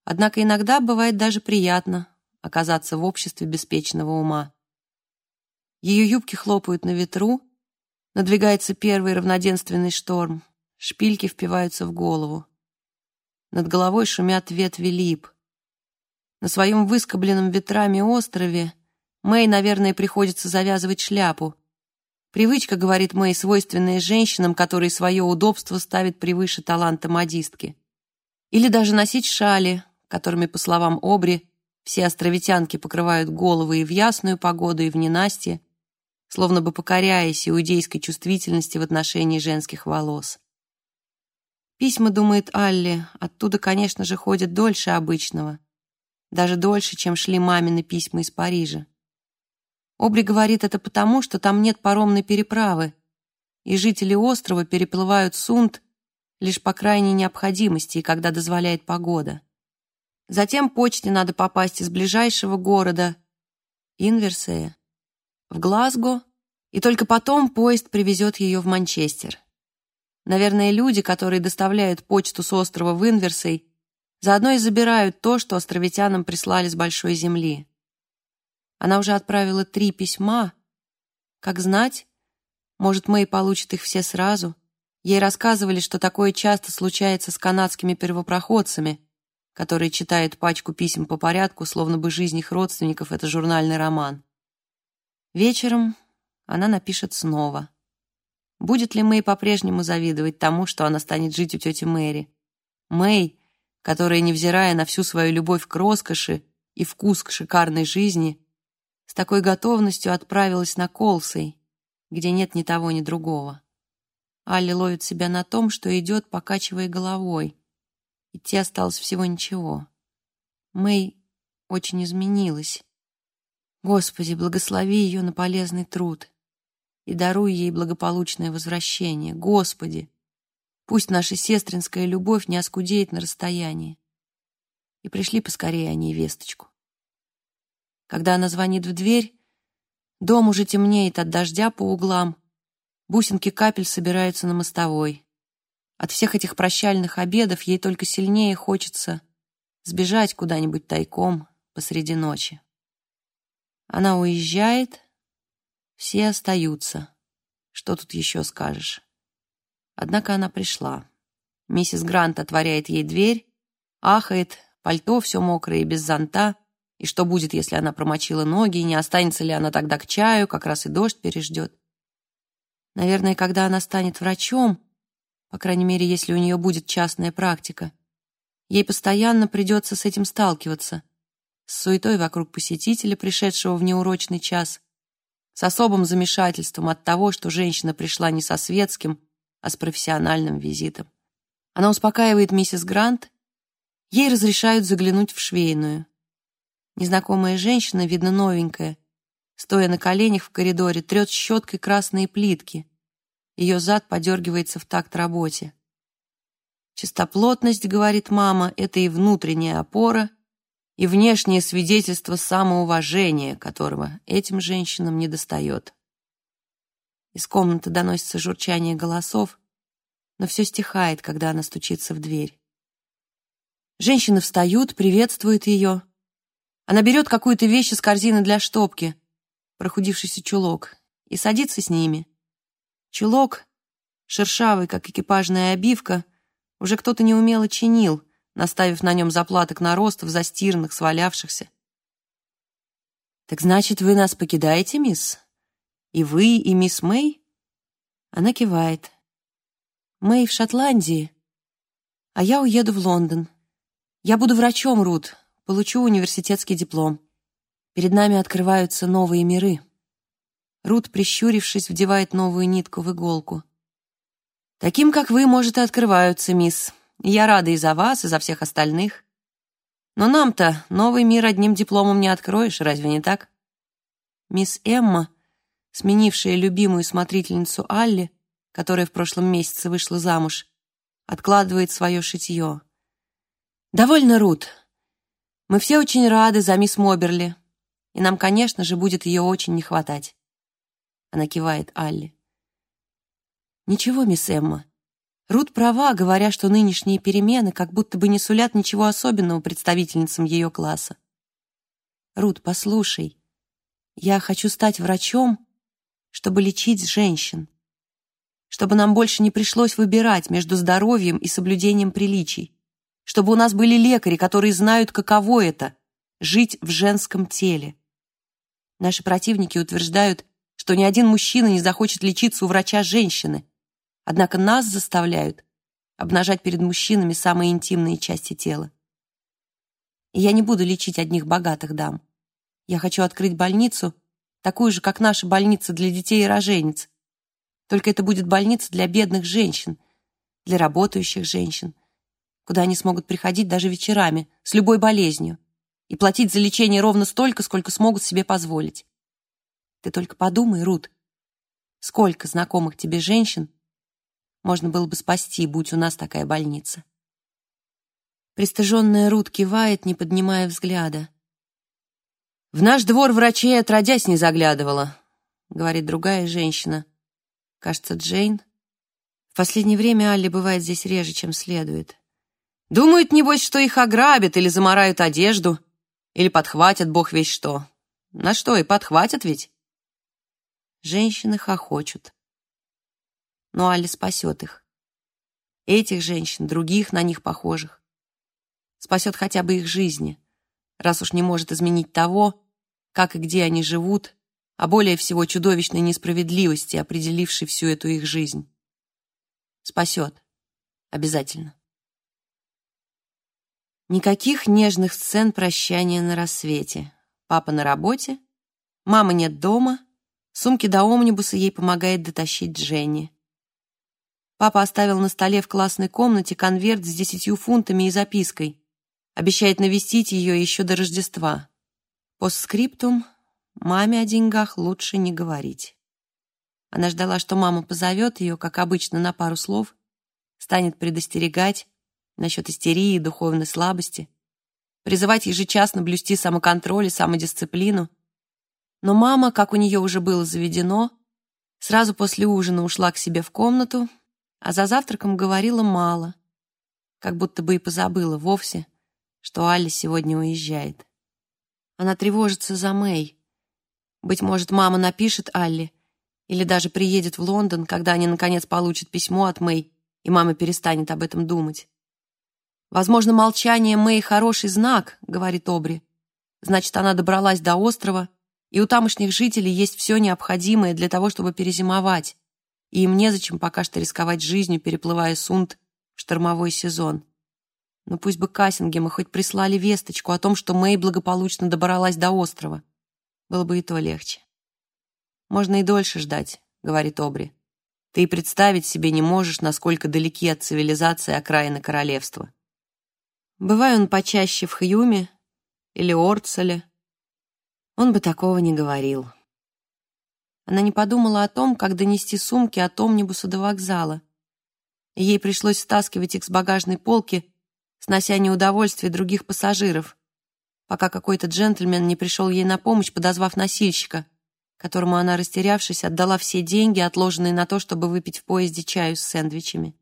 Однако иногда бывает даже приятно оказаться в обществе беспечного ума. Ее юбки хлопают на ветру, надвигается первый равноденственный шторм, шпильки впиваются в голову. Над головой шумят ветви лип. На своем выскобленном ветрами острове Мэй, наверное, приходится завязывать шляпу. Привычка, говорит Мэй, свойственная женщинам, которые свое удобство ставят превыше таланта модистки. Или даже носить шали, которыми, по словам Обри, все островитянки покрывают головы и в ясную погоду, и в ненастье, словно бы покоряясь иудейской чувствительности в отношении женских волос. Письма, думает Алли, оттуда, конечно же, ходят дольше обычного, даже дольше, чем шли мамины письма из Парижа. Обри говорит это потому, что там нет паромной переправы, и жители острова переплывают Сунд лишь по крайней необходимости и когда дозволяет погода. Затем почте надо попасть из ближайшего города, Инверсея, в Глазго, и только потом поезд привезет ее в Манчестер. Наверное, люди, которые доставляют почту с острова в Инверсей, заодно и забирают то, что островитянам прислали с большой земли. Она уже отправила три письма. Как знать, может, Мэй получит их все сразу. Ей рассказывали, что такое часто случается с канадскими первопроходцами, которые читают пачку писем по порядку, словно бы жизнь их родственников — это журнальный роман. Вечером она напишет снова. Будет ли Мэй по-прежнему завидовать тому, что она станет жить у тети Мэри? Мэй, которая, невзирая на всю свою любовь к роскоши и вкус к шикарной жизни, с такой готовностью отправилась на Колсей, где нет ни того, ни другого. Алли ловит себя на том, что идет, покачивая головой. Идти осталось всего ничего. Мэй очень изменилась. Господи, благослови ее на полезный труд и даруй ей благополучное возвращение. Господи, пусть наша сестринская любовь не оскудеет на расстоянии. И пришли поскорее они весточку. Когда она звонит в дверь, дом уже темнеет от дождя по углам, бусинки капель собираются на мостовой. От всех этих прощальных обедов ей только сильнее хочется сбежать куда-нибудь тайком посреди ночи. Она уезжает, все остаются. Что тут еще скажешь? Однако она пришла. Миссис Грант отворяет ей дверь, ахает, пальто все мокрое и без зонта — и что будет, если она промочила ноги, и не останется ли она тогда к чаю, как раз и дождь переждет? Наверное, когда она станет врачом, по крайней мере, если у нее будет частная практика, ей постоянно придется с этим сталкиваться, с суетой вокруг посетителя, пришедшего в неурочный час, с особым замешательством от того, что женщина пришла не со светским, а с профессиональным визитом. Она успокаивает миссис Грант, ей разрешают заглянуть в швейную. Незнакомая женщина, видно новенькая, стоя на коленях в коридоре, трет щеткой красные плитки. Ее зад подергивается в такт работе. Чистоплотность, говорит мама, это и внутренняя опора, и внешнее свидетельство самоуважения, которого этим женщинам не достает. Из комнаты доносится журчание голосов, но все стихает, когда она стучится в дверь. Женщины встают, приветствуют ее, она берет какую-то вещь из корзины для штопки, прохудившийся чулок, и садится с ними. Чулок, шершавый, как экипажная обивка, уже кто-то неумело чинил, наставив на нем заплаток наростов, застиранных, свалявшихся. «Так значит, вы нас покидаете, мисс? И вы, и мисс Мэй?» Она кивает. «Мэй в Шотландии, а я уеду в Лондон. Я буду врачом, Рут, Получу университетский диплом. Перед нами открываются новые миры. Рут, прищурившись, вдевает новую нитку в иголку. Таким, как вы, может, и открываются, мисс. Я рада и за вас, и за всех остальных. Но нам-то новый мир одним дипломом не откроешь, разве не так? Мисс Эмма, сменившая любимую смотрительницу Алли, которая в прошлом месяце вышла замуж, откладывает свое шитье. «Довольно, Рут. Мы все очень рады за мисс Моберли, и нам, конечно же, будет ее очень не хватать». Она кивает Алли. «Ничего, мисс Эмма. Рут права, говоря, что нынешние перемены как будто бы не сулят ничего особенного представительницам ее класса. Рут, послушай, я хочу стать врачом, чтобы лечить женщин чтобы нам больше не пришлось выбирать между здоровьем и соблюдением приличий, чтобы у нас были лекари, которые знают, каково это — жить в женском теле. Наши противники утверждают, что ни один мужчина не захочет лечиться у врача женщины, однако нас заставляют обнажать перед мужчинами самые интимные части тела. И я не буду лечить одних богатых дам. Я хочу открыть больницу, такую же, как наша больница для детей и рожениц, только это будет больница для бедных женщин, для работающих женщин, куда они смогут приходить даже вечерами с любой болезнью и платить за лечение ровно столько, сколько смогут себе позволить. Ты только подумай, Рут, сколько знакомых тебе женщин можно было бы спасти, будь у нас такая больница. Пристыженная Рут кивает, не поднимая взгляда. «В наш двор врачей отродясь не заглядывала», — говорит другая женщина, Кажется, Джейн. В последнее время Алли бывает здесь реже, чем следует. Думают, небось, что их ограбят или замарают одежду, или подхватят бог весь что. На что и подхватят ведь. Женщины хохочут. Но Алли спасет их. Этих женщин, других на них похожих. Спасет хотя бы их жизни, раз уж не может изменить того, как и где они живут, а более всего чудовищной несправедливости, определившей всю эту их жизнь. Спасет. Обязательно. Никаких нежных сцен прощания на рассвете. Папа на работе, мама нет дома, сумки до омнибуса ей помогает дотащить Дженни. Папа оставил на столе в классной комнате конверт с десятью фунтами и запиской. Обещает навестить ее еще до Рождества. Постскриптум Маме о деньгах лучше не говорить. Она ждала, что мама позовет ее, как обычно, на пару слов, станет предостерегать насчет истерии и духовной слабости, призывать ежечасно блюсти самоконтроль и самодисциплину. Но мама, как у нее уже было заведено, сразу после ужина ушла к себе в комнату, а за завтраком говорила мало, как будто бы и позабыла вовсе, что Алли сегодня уезжает. Она тревожится за Мэй, быть может, мама напишет Алли или даже приедет в Лондон, когда они, наконец, получат письмо от Мэй, и мама перестанет об этом думать. «Возможно, молчание Мэй — хороший знак», — говорит Обри. «Значит, она добралась до острова, и у тамошних жителей есть все необходимое для того, чтобы перезимовать, и им незачем пока что рисковать жизнью, переплывая Сунд в штормовой сезон. Но пусть бы Кассингемы хоть прислали весточку о том, что Мэй благополучно добралась до острова было бы и то легче. «Можно и дольше ждать», — говорит Обри. «Ты и представить себе не можешь, насколько далеки от цивилизации окраины королевства. Бывая он почаще в Хьюме или Орцеле, он бы такого не говорил». Она не подумала о том, как донести сумки от омнибуса до вокзала. ей пришлось стаскивать их с багажной полки, снося неудовольствие других пассажиров, пока какой-то джентльмен не пришел ей на помощь, подозвав носильщика, которому она, растерявшись, отдала все деньги, отложенные на то, чтобы выпить в поезде чаю с сэндвичами.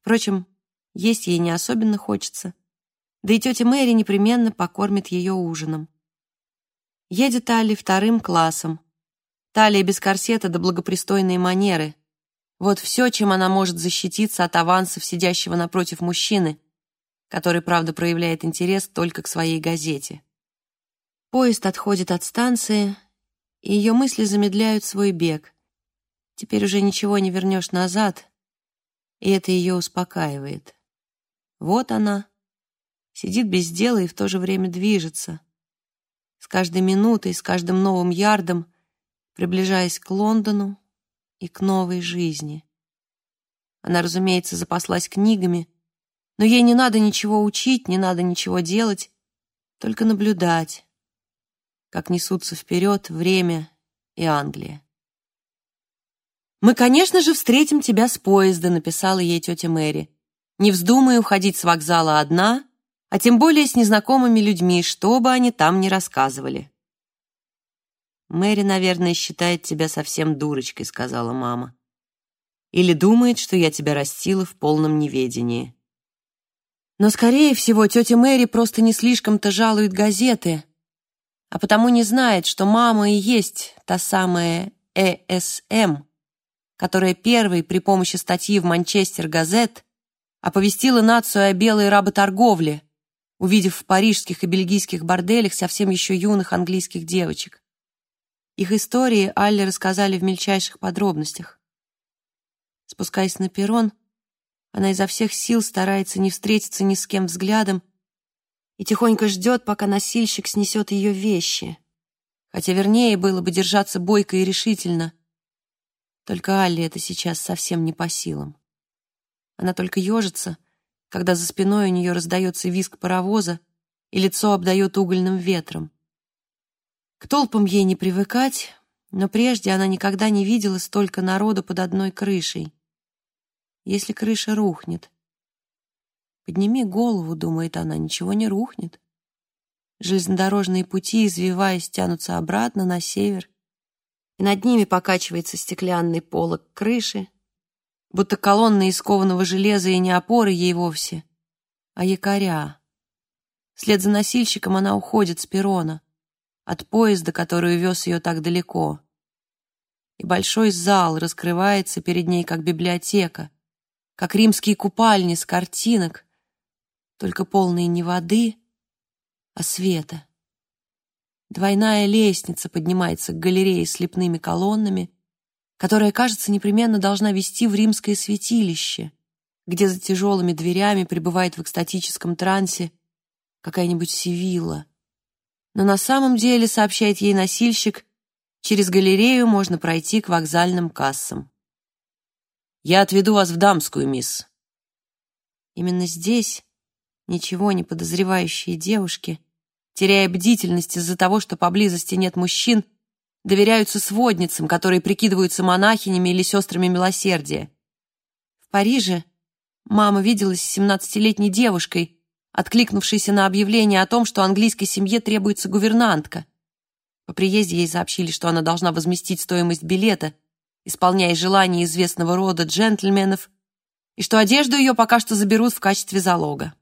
Впрочем, есть ей не особенно хочется, да и тетя Мэри непременно покормит ее ужином. Едет Талли вторым классом. Талия без корсета да благопристойные манеры. Вот все, чем она может защититься от авансов сидящего напротив мужчины — который, правда, проявляет интерес только к своей газете. Поезд отходит от станции, и ее мысли замедляют свой бег. Теперь уже ничего не вернешь назад, и это ее успокаивает. Вот она, сидит без дела и в то же время движется. С каждой минутой, с каждым новым ярдом, приближаясь к Лондону и к новой жизни. Она, разумеется, запаслась книгами, но ей не надо ничего учить, не надо ничего делать, только наблюдать. как несутся вперед время и Англия. «Мы, конечно же, встретим тебя с поезда», — написала ей тетя Мэри. «Не вздумай уходить с вокзала одна, а тем более с незнакомыми людьми, что бы они там ни рассказывали». «Мэри, наверное, считает тебя совсем дурочкой», — сказала мама. «Или думает, что я тебя растила в полном неведении». Но, скорее всего, тетя Мэри просто не слишком-то жалует газеты, а потому не знает, что мама и есть та самая ЭСМ, которая первой при помощи статьи в «Манчестер Газет» оповестила нацию о белой работорговле, увидев в парижских и бельгийских борделях совсем еще юных английских девочек. Их истории Алле рассказали в мельчайших подробностях. Спускаясь на перрон, она изо всех сил старается не встретиться ни с кем взглядом и тихонько ждет, пока носильщик снесет ее вещи. Хотя вернее было бы держаться бойко и решительно. Только Алле это сейчас совсем не по силам. Она только ежится, когда за спиной у нее раздается визг паровоза и лицо обдает угольным ветром. К толпам ей не привыкать, но прежде она никогда не видела столько народу под одной крышей если крыша рухнет. Подними голову, думает она, ничего не рухнет. Железнодорожные пути, извиваясь, тянутся обратно на север, и над ними покачивается стеклянный полог крыши, будто колонны из кованого железа и не опоры ей вовсе, а якоря. Вслед за носильщиком она уходит с перрона, от поезда, который увез ее так далеко. И большой зал раскрывается перед ней, как библиотека, как римские купальни с картинок, только полные не воды, а света. Двойная лестница поднимается к галерее с лепными колоннами, которая, кажется, непременно должна вести в римское святилище, где за тяжелыми дверями пребывает в экстатическом трансе какая-нибудь Севилла. Но на самом деле, сообщает ей носильщик, через галерею можно пройти к вокзальным кассам. Я отведу вас в дамскую, мисс». Именно здесь ничего не подозревающие девушки, теряя бдительность из-за того, что поблизости нет мужчин, доверяются сводницам, которые прикидываются монахинями или сестрами милосердия. В Париже мама виделась с семнадцатилетней девушкой, откликнувшейся на объявление о том, что английской семье требуется гувернантка. По приезде ей сообщили, что она должна возместить стоимость билета — исполняя желания известного рода джентльменов, и что одежду ее пока что заберут в качестве залога.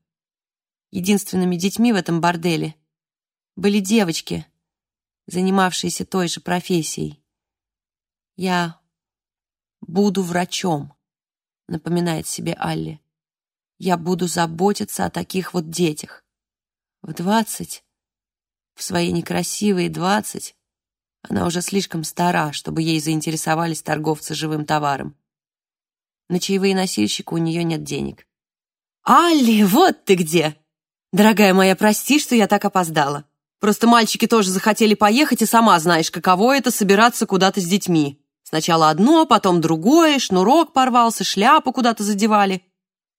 Единственными детьми в этом борделе были девочки, занимавшиеся той же профессией. «Я буду врачом», — напоминает себе Алли. «Я буду заботиться о таких вот детях. В двадцать, в свои некрасивые двадцать, она уже слишком стара, чтобы ей заинтересовались торговцы живым товаром. На чаевые носильщика у нее нет денег. «Алли, вот ты где! Дорогая моя, прости, что я так опоздала. Просто мальчики тоже захотели поехать, и сама знаешь, каково это собираться куда-то с детьми. Сначала одно, потом другое, шнурок порвался, шляпу куда-то задевали.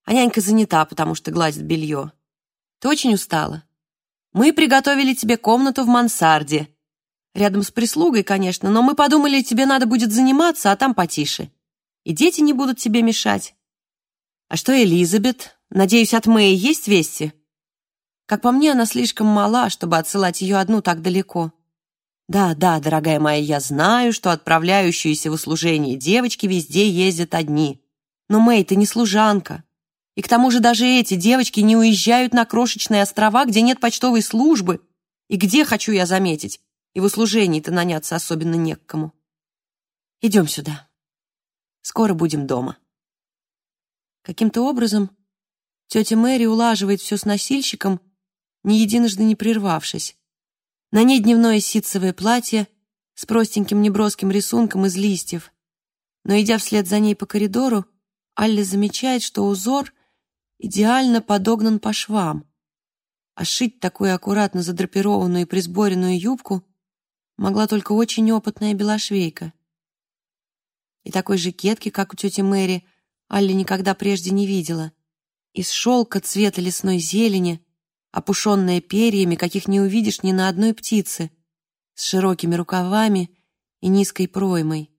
А нянька занята, потому что гладит белье. Ты очень устала. Мы приготовили тебе комнату в мансарде. Рядом с прислугой, конечно, но мы подумали, тебе надо будет заниматься, а там потише. И дети не будут тебе мешать. А что Элизабет? Надеюсь, от Мэи есть вести? Как по мне, она слишком мала, чтобы отсылать ее одну так далеко. Да, да, дорогая моя, я знаю, что отправляющиеся в услужение девочки везде ездят одни. Но, Мэй, ты не служанка. И к тому же даже эти девочки не уезжают на крошечные острова, где нет почтовой службы. И где, хочу я заметить, и в услужении-то наняться особенно не к кому. Идем сюда. Скоро будем дома. Каким-то образом тетя Мэри улаживает все с носильщиком, ни единожды не прервавшись. На ней дневное ситцевое платье с простеньким неброским рисунком из листьев. Но, идя вслед за ней по коридору, Алли замечает, что узор идеально подогнан по швам. А шить такую аккуратно задрапированную и присборенную юбку могла только очень опытная белошвейка. И такой же кетки, как у тети Мэри, Алли никогда прежде не видела. Из шелка цвета лесной зелени, опушенная перьями, каких не увидишь ни на одной птице, с широкими рукавами и низкой проймой.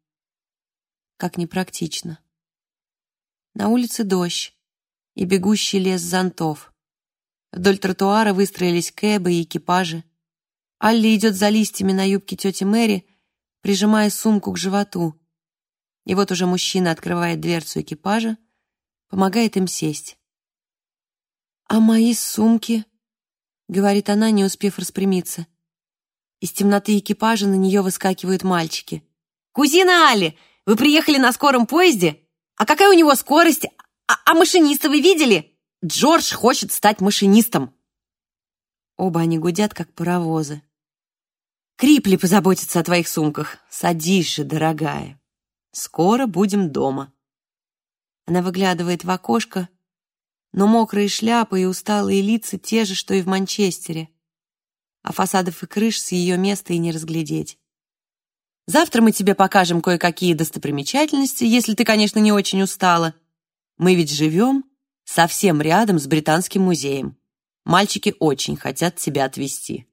Как непрактично. На улице дождь и бегущий лес зонтов. Вдоль тротуара выстроились кэбы и экипажи. Алли идет за листьями на юбке тети Мэри, прижимая сумку к животу. И вот уже мужчина открывает дверцу экипажа, помогает им сесть. «А мои сумки?» — говорит она, не успев распрямиться. Из темноты экипажа на нее выскакивают мальчики. «Кузина Али, вы приехали на скором поезде? А какая у него скорость? А, а машиниста вы видели? Джордж хочет стать машинистом!» Оба они гудят, как паровозы. «Крипли позаботится о твоих сумках. Садись же, дорогая. Скоро будем дома». Она выглядывает в окошко, но мокрые шляпы и усталые лица те же, что и в Манчестере. А фасадов и крыш с ее места и не разглядеть. Завтра мы тебе покажем кое-какие достопримечательности, если ты, конечно, не очень устала. Мы ведь живем совсем рядом с Британским музеем. Мальчики очень хотят тебя отвезти.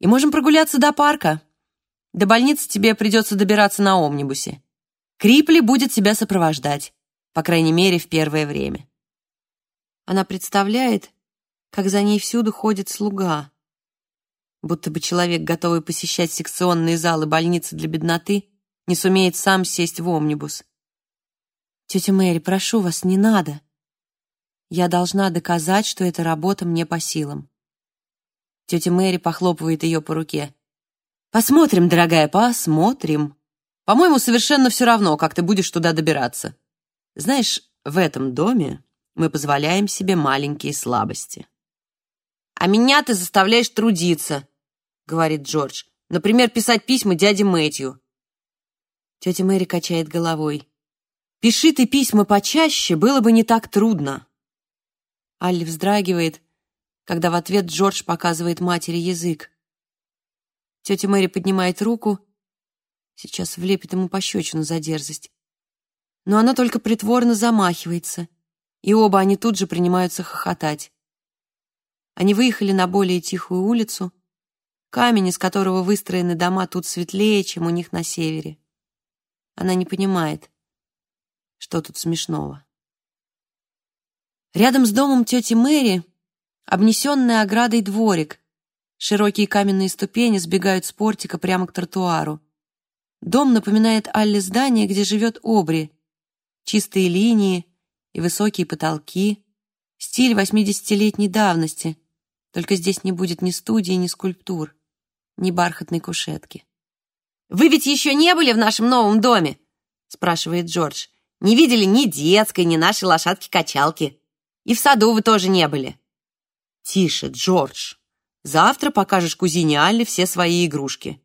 И можем прогуляться до парка. До больницы тебе придется добираться на омнибусе. Крипли будет тебя сопровождать, по крайней мере, в первое время. Она представляет, как за ней всюду ходит слуга. Будто бы человек, готовый посещать секционные залы больницы для бедноты, не сумеет сам сесть в омнибус. «Тетя Мэри, прошу вас, не надо. Я должна доказать, что эта работа мне по силам». Тетя Мэри похлопывает ее по руке. «Посмотрим, дорогая, посмотрим. По-моему, совершенно все равно, как ты будешь туда добираться. Знаешь, в этом доме мы позволяем себе маленькие слабости. «А меня ты заставляешь трудиться», — говорит Джордж. «Например, писать письма дяде Мэтью». Тетя Мэри качает головой. «Пиши ты письма почаще, было бы не так трудно». Алли вздрагивает, когда в ответ Джордж показывает матери язык. Тетя Мэри поднимает руку, сейчас влепит ему пощечину за дерзость. Но она только притворно замахивается — и оба они тут же принимаются хохотать. Они выехали на более тихую улицу. Камень, из которого выстроены дома, тут светлее, чем у них на севере. Она не понимает, что тут смешного. Рядом с домом тети Мэри обнесенный оградой дворик. Широкие каменные ступени сбегают с портика прямо к тротуару. Дом напоминает Алле здание, где живет Обри. Чистые линии, и высокие потолки. Стиль восьмидесятилетней давности. Только здесь не будет ни студии, ни скульптур, ни бархатной кушетки. «Вы ведь еще не были в нашем новом доме?» спрашивает Джордж. «Не видели ни детской, ни нашей лошадки-качалки. И в саду вы тоже не были». «Тише, Джордж. Завтра покажешь кузине Алле все свои игрушки.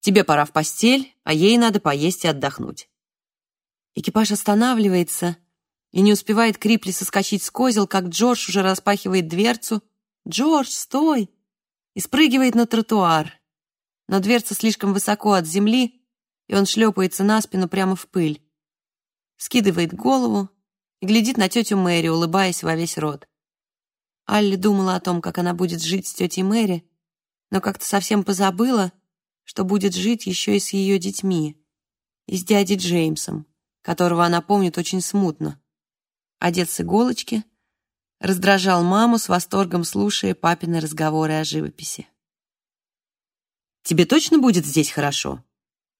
Тебе пора в постель, а ей надо поесть и отдохнуть». Экипаж останавливается, и не успевает Крипли соскочить с козел, как Джордж уже распахивает дверцу. «Джордж, стой!» и спрыгивает на тротуар. Но дверца слишком высоко от земли, и он шлепается на спину прямо в пыль. Скидывает голову и глядит на тетю Мэри, улыбаясь во весь рот. Алли думала о том, как она будет жить с тетей Мэри, но как-то совсем позабыла, что будет жить еще и с ее детьми, и с дядей Джеймсом, которого она помнит очень смутно одет с иголочки, раздражал маму с восторгом, слушая папины разговоры о живописи. «Тебе точно будет здесь хорошо?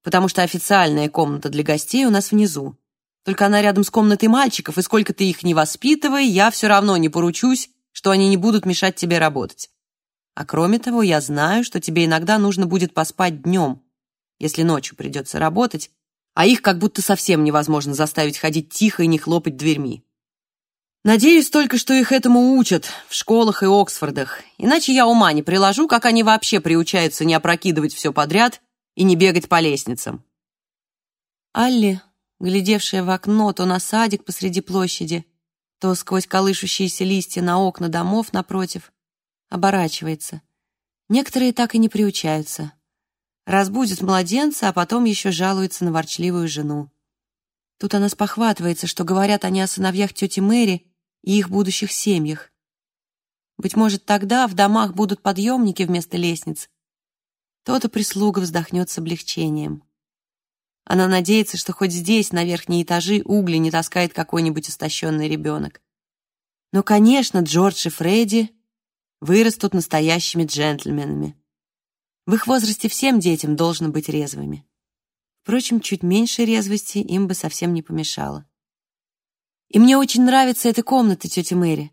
Потому что официальная комната для гостей у нас внизу. Только она рядом с комнатой мальчиков, и сколько ты их не воспитывай, я все равно не поручусь, что они не будут мешать тебе работать. А кроме того, я знаю, что тебе иногда нужно будет поспать днем, если ночью придется работать, а их как будто совсем невозможно заставить ходить тихо и не хлопать дверьми. Надеюсь только, что их этому учат в школах и Оксфордах, иначе я ума не приложу, как они вообще приучаются не опрокидывать все подряд и не бегать по лестницам. Алли, глядевшая в окно то на садик посреди площади, то сквозь колышущиеся листья на окна домов напротив, оборачивается. Некоторые так и не приучаются. Разбудят младенца, а потом еще жалуются на ворчливую жену. Тут она спохватывается, что говорят они о сыновьях тети Мэри и их будущих семьях. Быть может, тогда в домах будут подъемники вместо лестниц. то-то прислуга вздохнет с облегчением. Она надеется, что хоть здесь, на верхние этажи, угли не таскает какой-нибудь истощенный ребенок. Но, конечно, Джордж и Фредди вырастут настоящими джентльменами. В их возрасте всем детям должно быть резвыми. Впрочем, чуть меньше резвости им бы совсем не помешало. И мне очень нравится эта комната, тетя Мэри.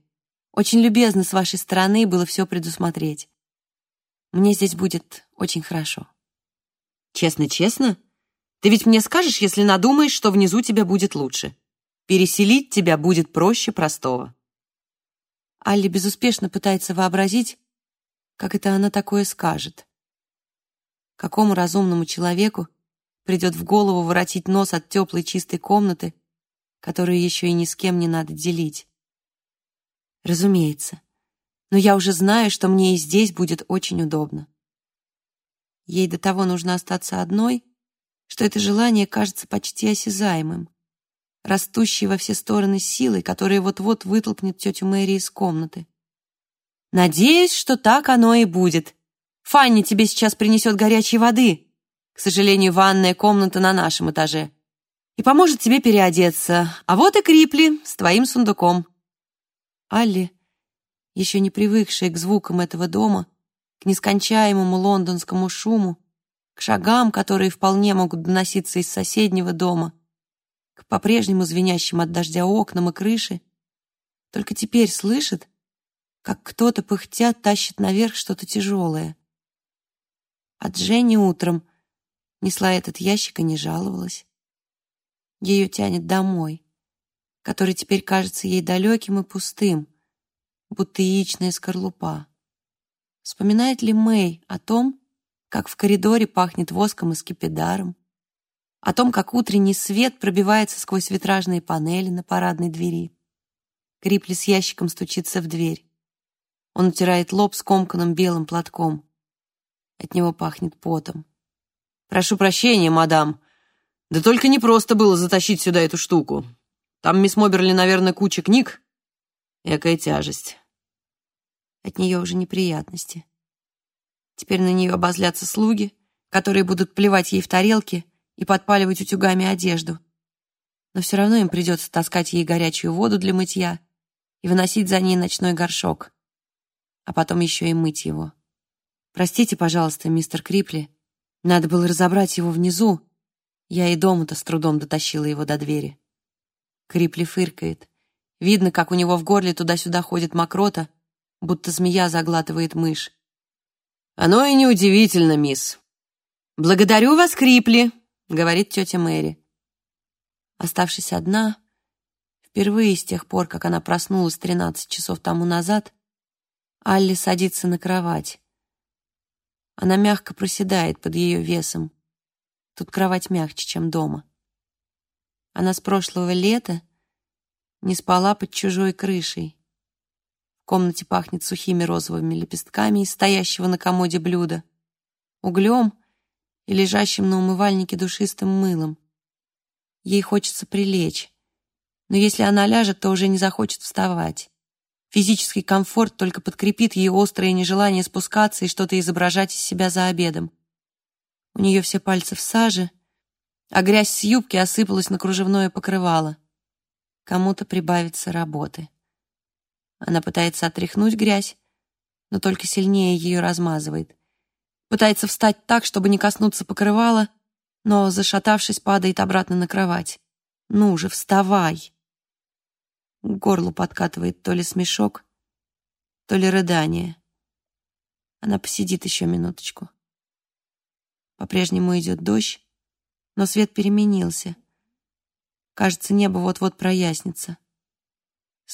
Очень любезно с вашей стороны было все предусмотреть. Мне здесь будет очень хорошо. Честно-честно? Ты ведь мне скажешь, если надумаешь, что внизу тебе будет лучше. Переселить тебя будет проще простого. Алли безуспешно пытается вообразить, как это она такое скажет. Какому разумному человеку придет в голову воротить нос от теплой чистой комнаты, которую еще и ни с кем не надо делить? Разумеется. Но я уже знаю, что мне и здесь будет очень удобно. Ей до того нужно остаться одной, что это желание кажется почти осязаемым, растущей во все стороны силой, которая вот-вот вытолкнет тетю Мэри из комнаты. «Надеюсь, что так оно и будет. Фанни тебе сейчас принесет горячей воды. К сожалению, ванная комната на нашем этаже. И поможет тебе переодеться. А вот и Крипли с твоим сундуком». Алли, еще не привыкшая к звукам этого дома, к нескончаемому лондонскому шуму, к шагам, которые вполне могут доноситься из соседнего дома, к по-прежнему звенящим от дождя окнам и крыши, только теперь слышит, как кто-то пыхтя тащит наверх что-то тяжелое. От Жени утром несла этот ящик и не жаловалась. Ее тянет домой который теперь кажется ей далеким и пустым, будто яичная скорлупа. Вспоминает ли Мэй о том, как в коридоре пахнет воском и скипидаром, о том, как утренний свет пробивается сквозь витражные панели на парадной двери. Крипли с ящиком стучится в дверь. Он утирает лоб скомканным белым платком. От него пахнет потом. «Прошу прощения, мадам. Да только не просто было затащить сюда эту штуку. Там, мисс Моберли, наверное, куча книг. Экая тяжесть. От нее уже неприятности. Теперь на нее обозлятся слуги, которые будут плевать ей в тарелки и подпаливать утюгами одежду. Но все равно им придется таскать ей горячую воду для мытья и выносить за ней ночной горшок, а потом еще и мыть его. Простите, пожалуйста, мистер Крипли, надо было разобрать его внизу. Я и дома-то с трудом дотащила его до двери. Крипли фыркает. Видно, как у него в горле туда-сюда ходит мокрота, будто змея заглатывает мышь. «Оно и неудивительно, мисс». «Благодарю вас, Крипли», — говорит тетя Мэри. Оставшись одна, впервые с тех пор, как она проснулась 13 часов тому назад, Алли садится на кровать. Она мягко проседает под ее весом. Тут кровать мягче, чем дома. Она с прошлого лета не спала под чужой крышей. В комнате пахнет сухими розовыми лепестками из стоящего на комоде блюда, углем и лежащим на умывальнике душистым мылом. Ей хочется прилечь, но если она ляжет, то уже не захочет вставать. Физический комфорт только подкрепит ее острое нежелание спускаться и что-то изображать из себя за обедом. У нее все пальцы в саже — а грязь с юбки осыпалась на кружевное покрывало. Кому-то прибавится работы. Она пытается отряхнуть грязь, но только сильнее ее размазывает. Пытается встать так, чтобы не коснуться покрывала, но, зашатавшись, падает обратно на кровать. «Ну же, вставай!» К горлу подкатывает то ли смешок, то ли рыдание. Она посидит еще минуточку. По-прежнему идет дождь, но свет переменился. Кажется, небо вот-вот прояснится.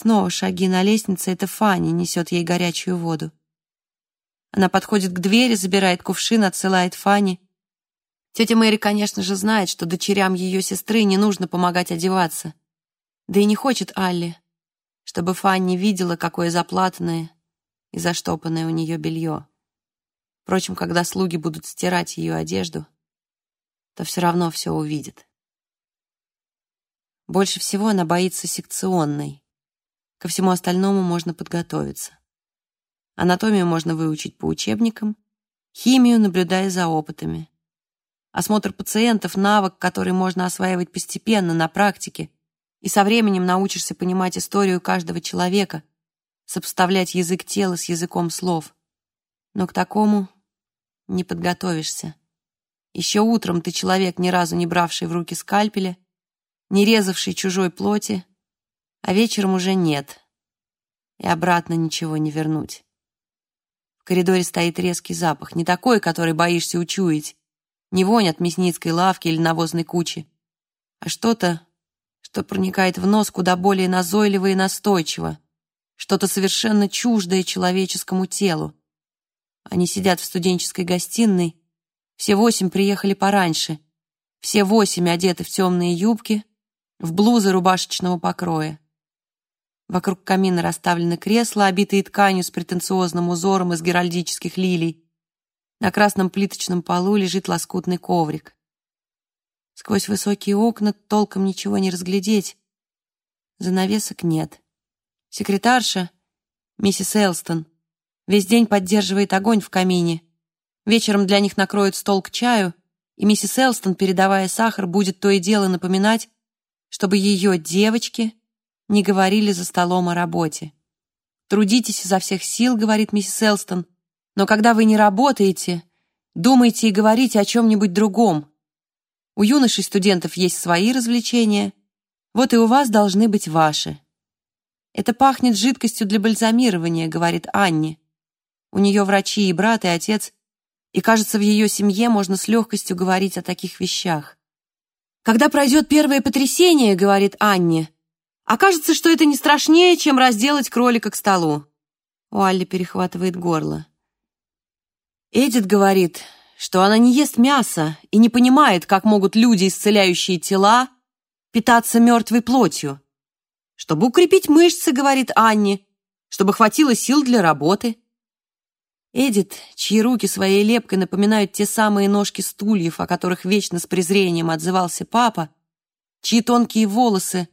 Снова шаги на лестнице, это Фанни несет ей горячую воду. Она подходит к двери, забирает кувшин, отсылает Фанни. Тетя Мэри, конечно же, знает, что дочерям ее сестры не нужно помогать одеваться. Да и не хочет Алли, чтобы Фанни видела, какое заплатанное и заштопанное у нее белье. Впрочем, когда слуги будут стирать ее одежду, то все равно все увидит. Больше всего она боится секционной. Ко всему остальному можно подготовиться. Анатомию можно выучить по учебникам, химию, наблюдая за опытами. Осмотр пациентов — навык, который можно осваивать постепенно, на практике, и со временем научишься понимать историю каждого человека, сопоставлять язык тела с языком слов. Но к такому не подготовишься. Еще утром ты человек, ни разу не бравший в руки скальпеля, не резавший чужой плоти, а вечером уже нет, и обратно ничего не вернуть. В коридоре стоит резкий запах, не такой, который боишься учуять, не вонь от мясницкой лавки или навозной кучи, а что-то, что проникает в нос куда более назойливо и настойчиво, что-то совершенно чуждое человеческому телу. Они сидят в студенческой гостиной, все восемь приехали пораньше, все восемь одеты в темные юбки, в блузы рубашечного покроя. Вокруг камина расставлены кресла, обитые тканью с претенциозным узором из геральдических лилий. На красном плиточном полу лежит лоскутный коврик. Сквозь высокие окна толком ничего не разглядеть. Занавесок нет. Секретарша, миссис Элстон, весь день поддерживает огонь в камине. Вечером для них накроют стол к чаю, и миссис Элстон, передавая сахар, будет то и дело напоминать, чтобы ее девочки не говорили за столом о работе. «Трудитесь изо всех сил», — говорит миссис Элстон, «но когда вы не работаете, думайте и говорите о чем-нибудь другом. У юношей студентов есть свои развлечения, вот и у вас должны быть ваши». «Это пахнет жидкостью для бальзамирования», — говорит Анни. У нее врачи и брат, и отец, и, кажется, в ее семье можно с легкостью говорить о таких вещах. «Когда пройдет первое потрясение», — говорит Анни, Окажется, что это не страшнее, чем разделать кролика к столу. У Алли перехватывает горло. Эдит говорит, что она не ест мясо и не понимает, как могут люди, исцеляющие тела, питаться мертвой плотью. Чтобы укрепить мышцы, говорит Анни, чтобы хватило сил для работы. Эдит, чьи руки своей лепкой напоминают те самые ножки стульев, о которых вечно с презрением отзывался папа, чьи тонкие волосы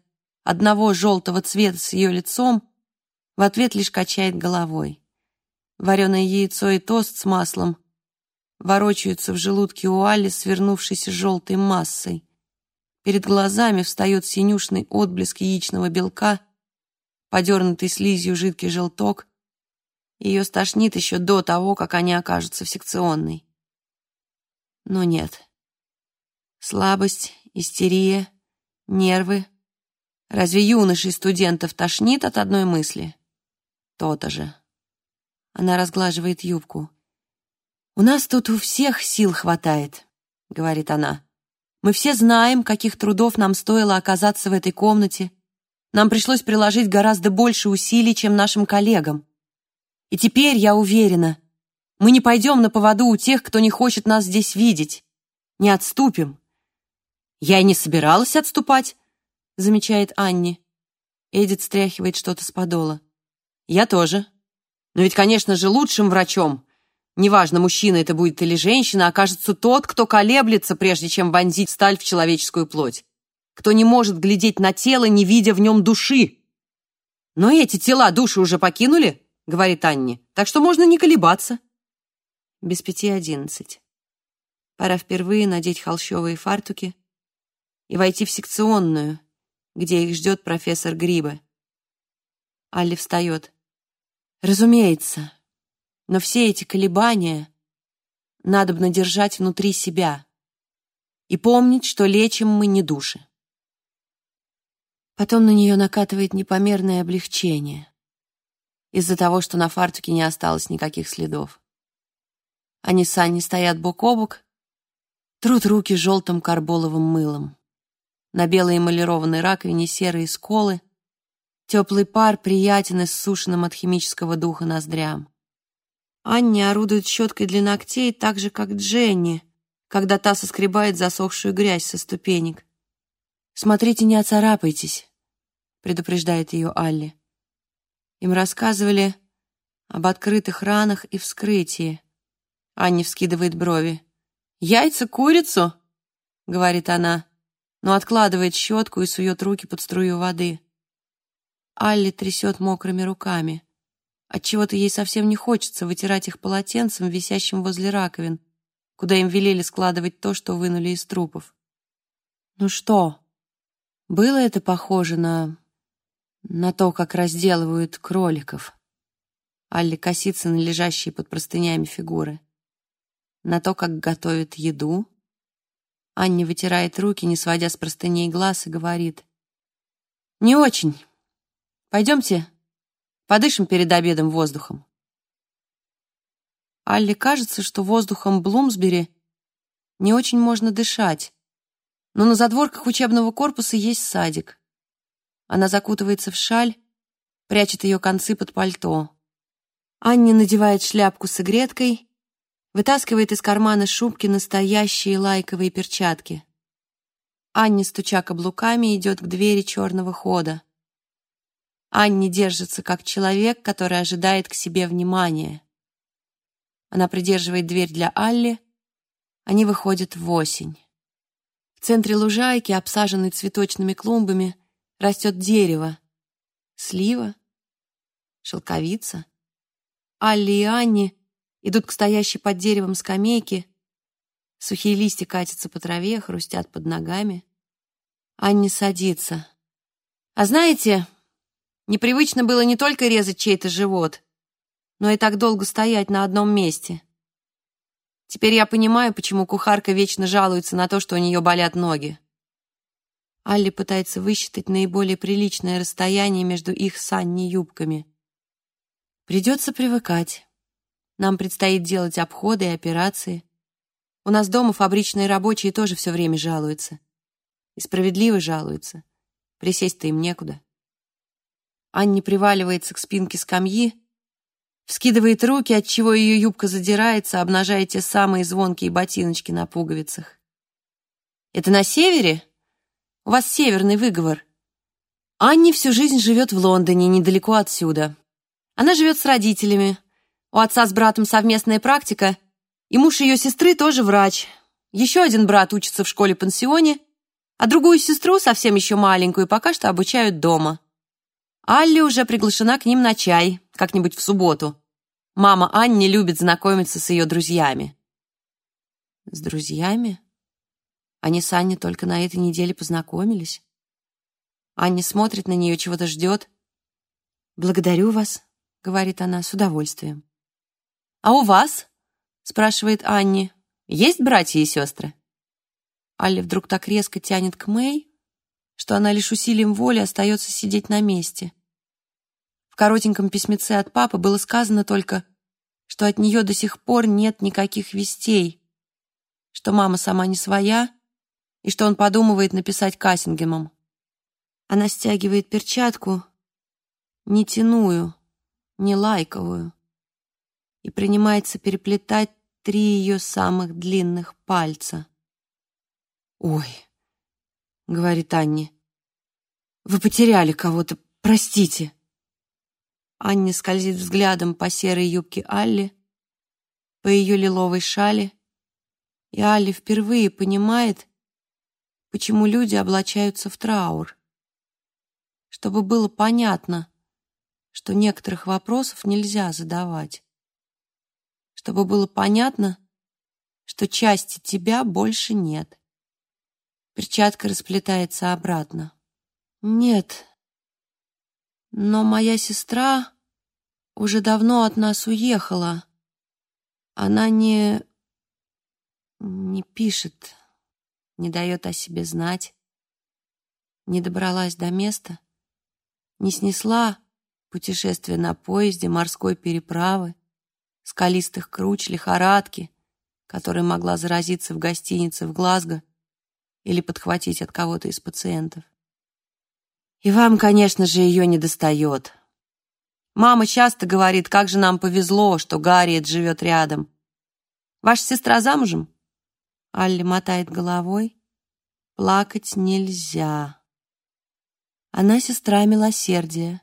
одного желтого цвета с ее лицом, в ответ лишь качает головой. Вареное яйцо и тост с маслом ворочаются в желудке у Али, свернувшейся желтой массой. Перед глазами встает синюшный отблеск яичного белка, подернутый слизью жидкий желток. Ее стошнит еще до того, как они окажутся в секционной. Но нет. Слабость, истерия, нервы — Разве юношей студентов тошнит от одной мысли? То-то же. Она разглаживает юбку. «У нас тут у всех сил хватает», — говорит она. «Мы все знаем, каких трудов нам стоило оказаться в этой комнате. Нам пришлось приложить гораздо больше усилий, чем нашим коллегам. И теперь, я уверена, мы не пойдем на поводу у тех, кто не хочет нас здесь видеть. Не отступим». Я и не собиралась отступать замечает Анни. Эдит стряхивает что-то с подола. Я тоже. Но ведь, конечно же, лучшим врачом, неважно, мужчина это будет или женщина, окажется тот, кто колеблется, прежде чем вонзить сталь в человеческую плоть. Кто не может глядеть на тело, не видя в нем души. Но эти тела души уже покинули, говорит Анни, так что можно не колебаться. Без пяти одиннадцать. Пора впервые надеть холщовые фартуки и войти в секционную, где их ждет профессор Грибы. Алли встает. Разумеется, но все эти колебания надобно держать внутри себя и помнить, что лечим мы не души. Потом на нее накатывает непомерное облегчение из-за того, что на фартуке не осталось никаких следов. Они с Аней стоят бок о бок, трут руки желтым карболовым мылом. На белой эмалированной раковине серые сколы. Теплый пар приятен и ссушенным от химического духа ноздрям. Анне орудует щеткой для ногтей так же, как Дженни, когда та соскребает засохшую грязь со ступенек. «Смотрите, не оцарапайтесь», — предупреждает ее Алли. Им рассказывали об открытых ранах и вскрытии. Анни вскидывает брови. «Яйца курицу?» — говорит она но откладывает щетку и сует руки под струю воды. Алли трясет мокрыми руками. Отчего-то ей совсем не хочется вытирать их полотенцем, висящим возле раковин, куда им велели складывать то, что вынули из трупов. Ну что, было это похоже на... на то, как разделывают кроликов? Алли косится на лежащие под простынями фигуры. На то, как готовят еду? Анни вытирает руки, не сводя с простыней глаз, и говорит. «Не очень. Пойдемте подышим перед обедом воздухом». Алли кажется, что воздухом Блумсбери не очень можно дышать, но на задворках учебного корпуса есть садик. Она закутывается в шаль, прячет ее концы под пальто. Анни надевает шляпку с игреткой, вытаскивает из кармана шубки настоящие лайковые перчатки. Анни, стуча каблуками, идет к двери черного хода. Анни держится как человек, который ожидает к себе внимания. Она придерживает дверь для Алли. Они выходят в осень. В центре лужайки, обсаженной цветочными клумбами, растет дерево. Слива, шелковица. Алли и Анни идут к стоящей под деревом скамейке. Сухие листья катятся по траве, хрустят под ногами. Анни садится. А знаете, непривычно было не только резать чей-то живот, но и так долго стоять на одном месте. Теперь я понимаю, почему кухарка вечно жалуется на то, что у нее болят ноги. Алли пытается высчитать наиболее приличное расстояние между их с Анни юбками. Придется привыкать. Нам предстоит делать обходы и операции. У нас дома фабричные рабочие тоже все время жалуются. И справедливо жалуются. Присесть-то им некуда. Анни приваливается к спинке скамьи, вскидывает руки, отчего ее юбка задирается, обнажая те самые звонкие ботиночки на пуговицах. «Это на севере? У вас северный выговор». Анни всю жизнь живет в Лондоне, недалеко отсюда. Она живет с родителями. У отца с братом совместная практика, и муж ее сестры тоже врач. Еще один брат учится в школе-пансионе, а другую сестру, совсем еще маленькую, пока что обучают дома. Алли уже приглашена к ним на чай, как-нибудь в субботу. Мама Анни любит знакомиться с ее друзьями. С друзьями? Они с Анни только на этой неделе познакомились. Анни смотрит на нее, чего-то ждет. «Благодарю вас», — говорит она, — «с удовольствием». «А у вас?» — спрашивает Анни. «Есть братья и сестры?» Алли вдруг так резко тянет к Мэй, что она лишь усилием воли остается сидеть на месте. В коротеньком письмеце от папы было сказано только, что от нее до сих пор нет никаких вестей, что мама сама не своя и что он подумывает написать Кассингемом. Она стягивает перчатку, не тяную, не лайковую, и принимается переплетать три ее самых длинных пальца. «Ой», — говорит Анне, — «вы потеряли кого-то, простите». Анне скользит взглядом по серой юбке Алли, по ее лиловой шали, и Алли впервые понимает, почему люди облачаются в траур. Чтобы было понятно, что некоторых вопросов нельзя задавать. Чтобы было понятно, что части тебя больше нет. Перчатка расплетается обратно. Нет, но моя сестра уже давно от нас уехала. Она не... не пишет, не дает о себе знать, не добралась до места, не снесла путешествие на поезде, морской переправы, скалистых круч, лихорадки, которой могла заразиться в гостинице в Глазго или подхватить от кого-то из пациентов. И вам, конечно же, ее не достает. Мама часто говорит, как же нам повезло, что Гарриет живет рядом. Ваша сестра замужем? Алли мотает головой. Плакать нельзя. Она сестра милосердия.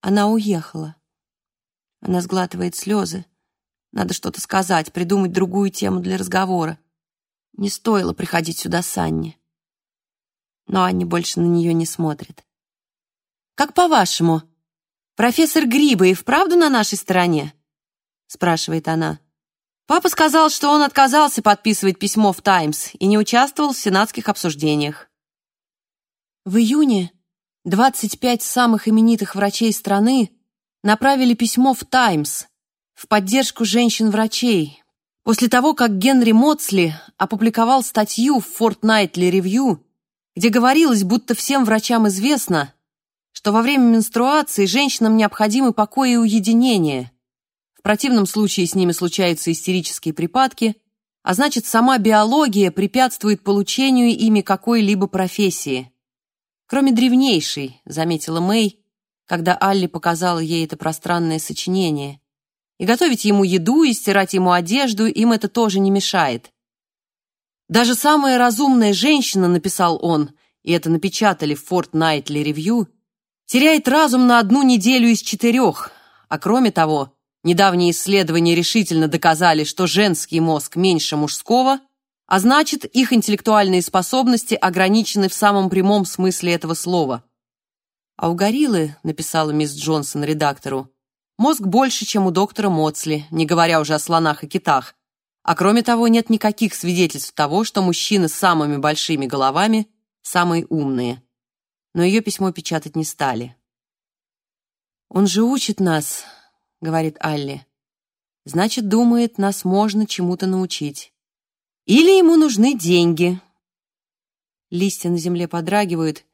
Она уехала. Она сглатывает слезы. Надо что-то сказать, придумать другую тему для разговора. Не стоило приходить сюда с Анни но Анни больше на нее не смотрит. «Как по-вашему, «Профессор Гриба и вправду на нашей стороне?» — спрашивает она. Папа сказал, что он отказался подписывать письмо в «Таймс» и не участвовал в сенатских обсуждениях. В июне 25 самых именитых врачей страны направили письмо в «Таймс» в поддержку женщин-врачей, после того, как Генри Моцли опубликовал статью в Fortnightly Review, где говорилось, будто всем врачам известно, что во время менструации женщинам необходимы покой и уединение. В противном случае с ними случаются истерические припадки, а значит, сама биология препятствует получению ими какой-либо профессии. Кроме древнейшей, заметила Мэй, когда Алли показала ей это пространное сочинение. И готовить ему еду, и стирать ему одежду им это тоже не мешает. Даже самая разумная женщина, написал он, и это напечатали в Fortnightly Review, теряет разум на одну неделю из четырех, а кроме того, недавние исследования решительно доказали, что женский мозг меньше мужского, а значит, их интеллектуальные способности ограничены в самом прямом смысле этого слова. А у гориллы, написала мисс Джонсон редактору, мозг больше, чем у доктора Моцли, не говоря уже о слонах и китах. А кроме того, нет никаких свидетельств того, что мужчины с самыми большими головами самые умные но ее письмо печатать не стали. «Он же учит нас», — говорит Алли. «Значит, думает, нас можно чему-то научить. Или ему нужны деньги». Листья на земле подрагивают,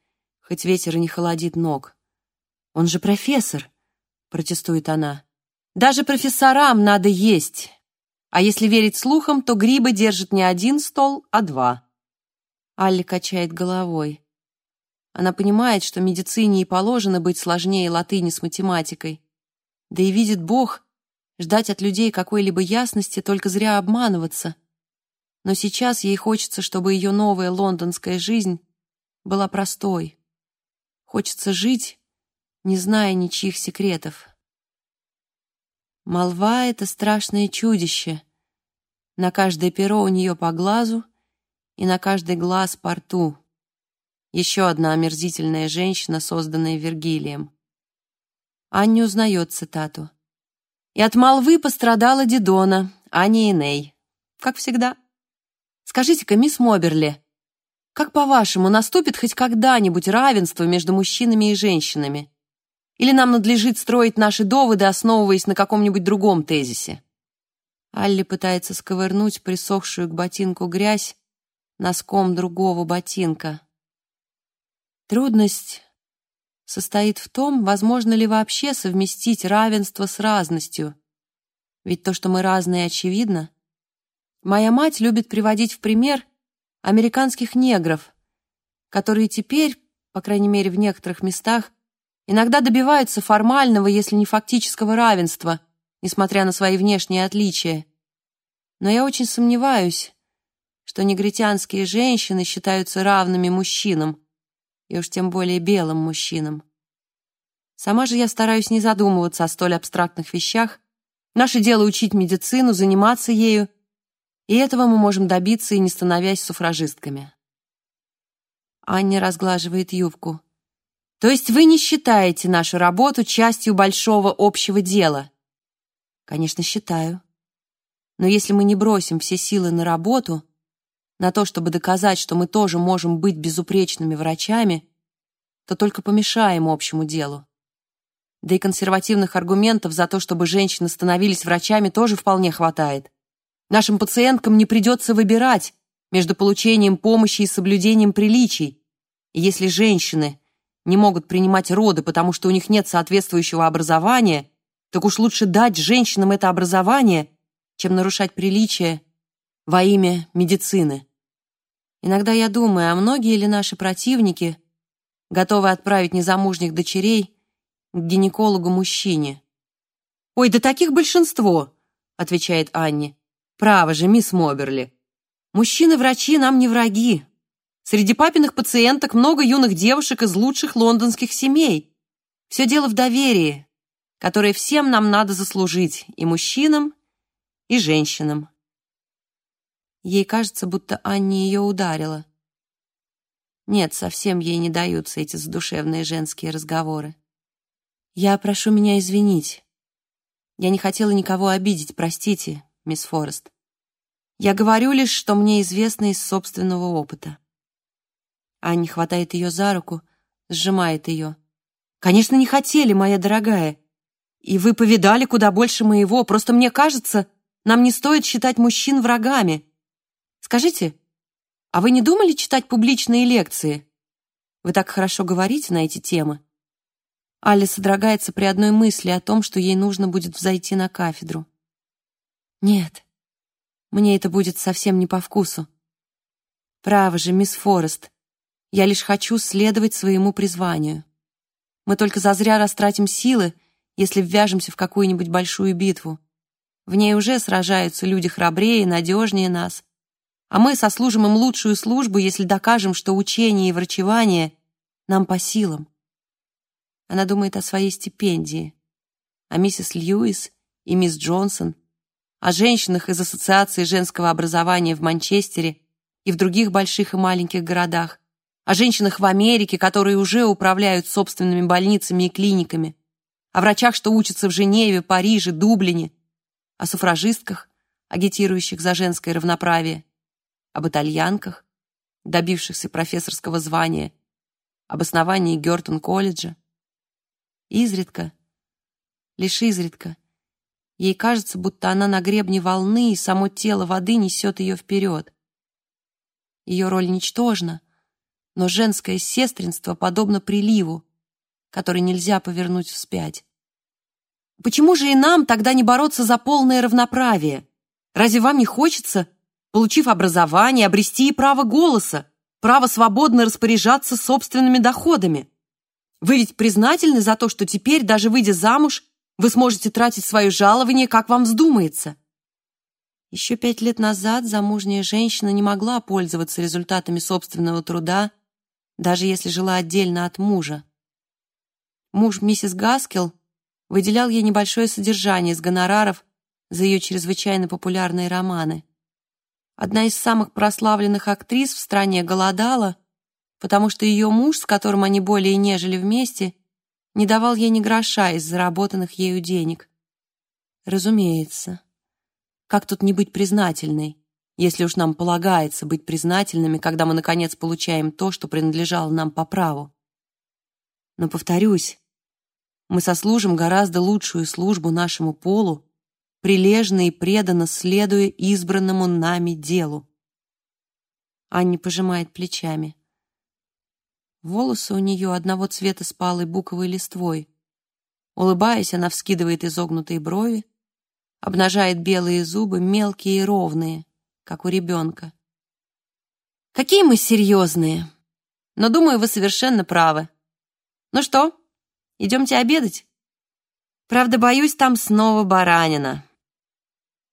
хоть ветер и не холодит ног. «Он же профессор», — протестует она. «Даже профессорам надо есть. А если верить слухам, то грибы держат не один стол, а два». Алли качает головой. Она понимает, что медицине и положено быть сложнее латыни с математикой. Да и видит Бог, ждать от людей какой-либо ясности только зря обманываться. Но сейчас ей хочется, чтобы ее новая лондонская жизнь была простой. Хочется жить, не зная ничьих секретов. Молва — это страшное чудище. На каждое перо у нее по глазу и на каждый глаз по рту. Еще одна омерзительная женщина, созданная Вергилием. Анне узнает цитату. «И от молвы пострадала Дидона, а не Эней. Как всегда. Скажите-ка, мисс Моберли, как, по-вашему, наступит хоть когда-нибудь равенство между мужчинами и женщинами? Или нам надлежит строить наши доводы, основываясь на каком-нибудь другом тезисе?» Алли пытается сковырнуть присохшую к ботинку грязь носком другого ботинка. Трудность состоит в том, возможно ли вообще совместить равенство с разностью. Ведь то, что мы разные, очевидно. Моя мать любит приводить в пример американских негров, которые теперь, по крайней мере в некоторых местах, иногда добиваются формального, если не фактического равенства, несмотря на свои внешние отличия. Но я очень сомневаюсь, что негритянские женщины считаются равными мужчинам, и уж тем более белым мужчинам. Сама же я стараюсь не задумываться о столь абстрактных вещах. Наше дело учить медицину, заниматься ею, и этого мы можем добиться и не становясь суфражистками. Аня разглаживает юбку. То есть вы не считаете нашу работу частью большого общего дела? Конечно, считаю. Но если мы не бросим все силы на работу, на то, чтобы доказать, что мы тоже можем быть безупречными врачами, то только помешаем общему делу. Да и консервативных аргументов за то, чтобы женщины становились врачами, тоже вполне хватает. Нашим пациенткам не придется выбирать между получением помощи и соблюдением приличий. Если женщины не могут принимать роды, потому что у них нет соответствующего образования, так уж лучше дать женщинам это образование, чем нарушать приличия во имя медицины. Иногда я думаю, а многие ли наши противники готовы отправить незамужних дочерей к гинекологу-мужчине? «Ой, да таких большинство», — отвечает Анни. «Право же, мисс Моберли. Мужчины-врачи нам не враги. Среди папиных пациенток много юных девушек из лучших лондонских семей. Все дело в доверии, которое всем нам надо заслужить, и мужчинам, и женщинам. Ей кажется, будто Анни ее ударила. Нет, совсем ей не даются эти задушевные женские разговоры. Я прошу меня извинить. Я не хотела никого обидеть, простите, мисс Форест. Я говорю лишь, что мне известно из собственного опыта. Анни хватает ее за руку, сжимает ее. «Конечно, не хотели, моя дорогая. И вы повидали куда больше моего. Просто мне кажется, нам не стоит считать мужчин врагами. Скажите, а вы не думали читать публичные лекции? Вы так хорошо говорите на эти темы». Аля содрогается при одной мысли о том, что ей нужно будет взойти на кафедру. «Нет, мне это будет совсем не по вкусу. Право же, мисс Форест, я лишь хочу следовать своему призванию. Мы только зазря растратим силы, если ввяжемся в какую-нибудь большую битву. В ней уже сражаются люди храбрее и надежнее нас. А мы сослужим им лучшую службу, если докажем, что учение и врачевание нам по силам. Она думает о своей стипендии, о миссис Льюис и мисс Джонсон, о женщинах из Ассоциации женского образования в Манчестере и в других больших и маленьких городах, о женщинах в Америке, которые уже управляют собственными больницами и клиниками, о врачах, что учатся в Женеве, Париже, Дублине, о суфражистках, агитирующих за женское равноправие, об итальянках, добившихся профессорского звания, об основании Гёртон-колледжа. Изредка, лишь изредка, ей кажется, будто она на гребне волны, и само тело воды несет ее вперед. Ее роль ничтожна, но женское сестринство подобно приливу, который нельзя повернуть вспять. Почему же и нам тогда не бороться за полное равноправие? Разве вам не хочется, получив образование, обрести и право голоса, право свободно распоряжаться собственными доходами? Вы ведь признательны за то, что теперь, даже выйдя замуж, вы сможете тратить свое жалование, как вам вздумается. Еще пять лет назад замужняя женщина не могла пользоваться результатами собственного труда даже если жила отдельно от мужа. Муж миссис Гаскел выделял ей небольшое содержание с гонораров за ее чрезвычайно популярные романы. Одна из самых прославленных актрис в стране голодала, потому что ее муж, с которым они более не жили вместе, не давал ей ни гроша из заработанных ею денег. Разумеется. Как тут не быть признательной? если уж нам полагается быть признательными, когда мы, наконец, получаем то, что принадлежало нам по праву. Но, повторюсь, мы сослужим гораздо лучшую службу нашему полу, прилежно и преданно следуя избранному нами делу. Анни пожимает плечами. Волосы у нее одного цвета с палой буковой листвой. Улыбаясь, она вскидывает изогнутые брови, обнажает белые зубы, мелкие и ровные, как у ребенка. Какие мы серьезные. Но, думаю, вы совершенно правы. Ну что, идемте обедать? Правда, боюсь, там снова баранина.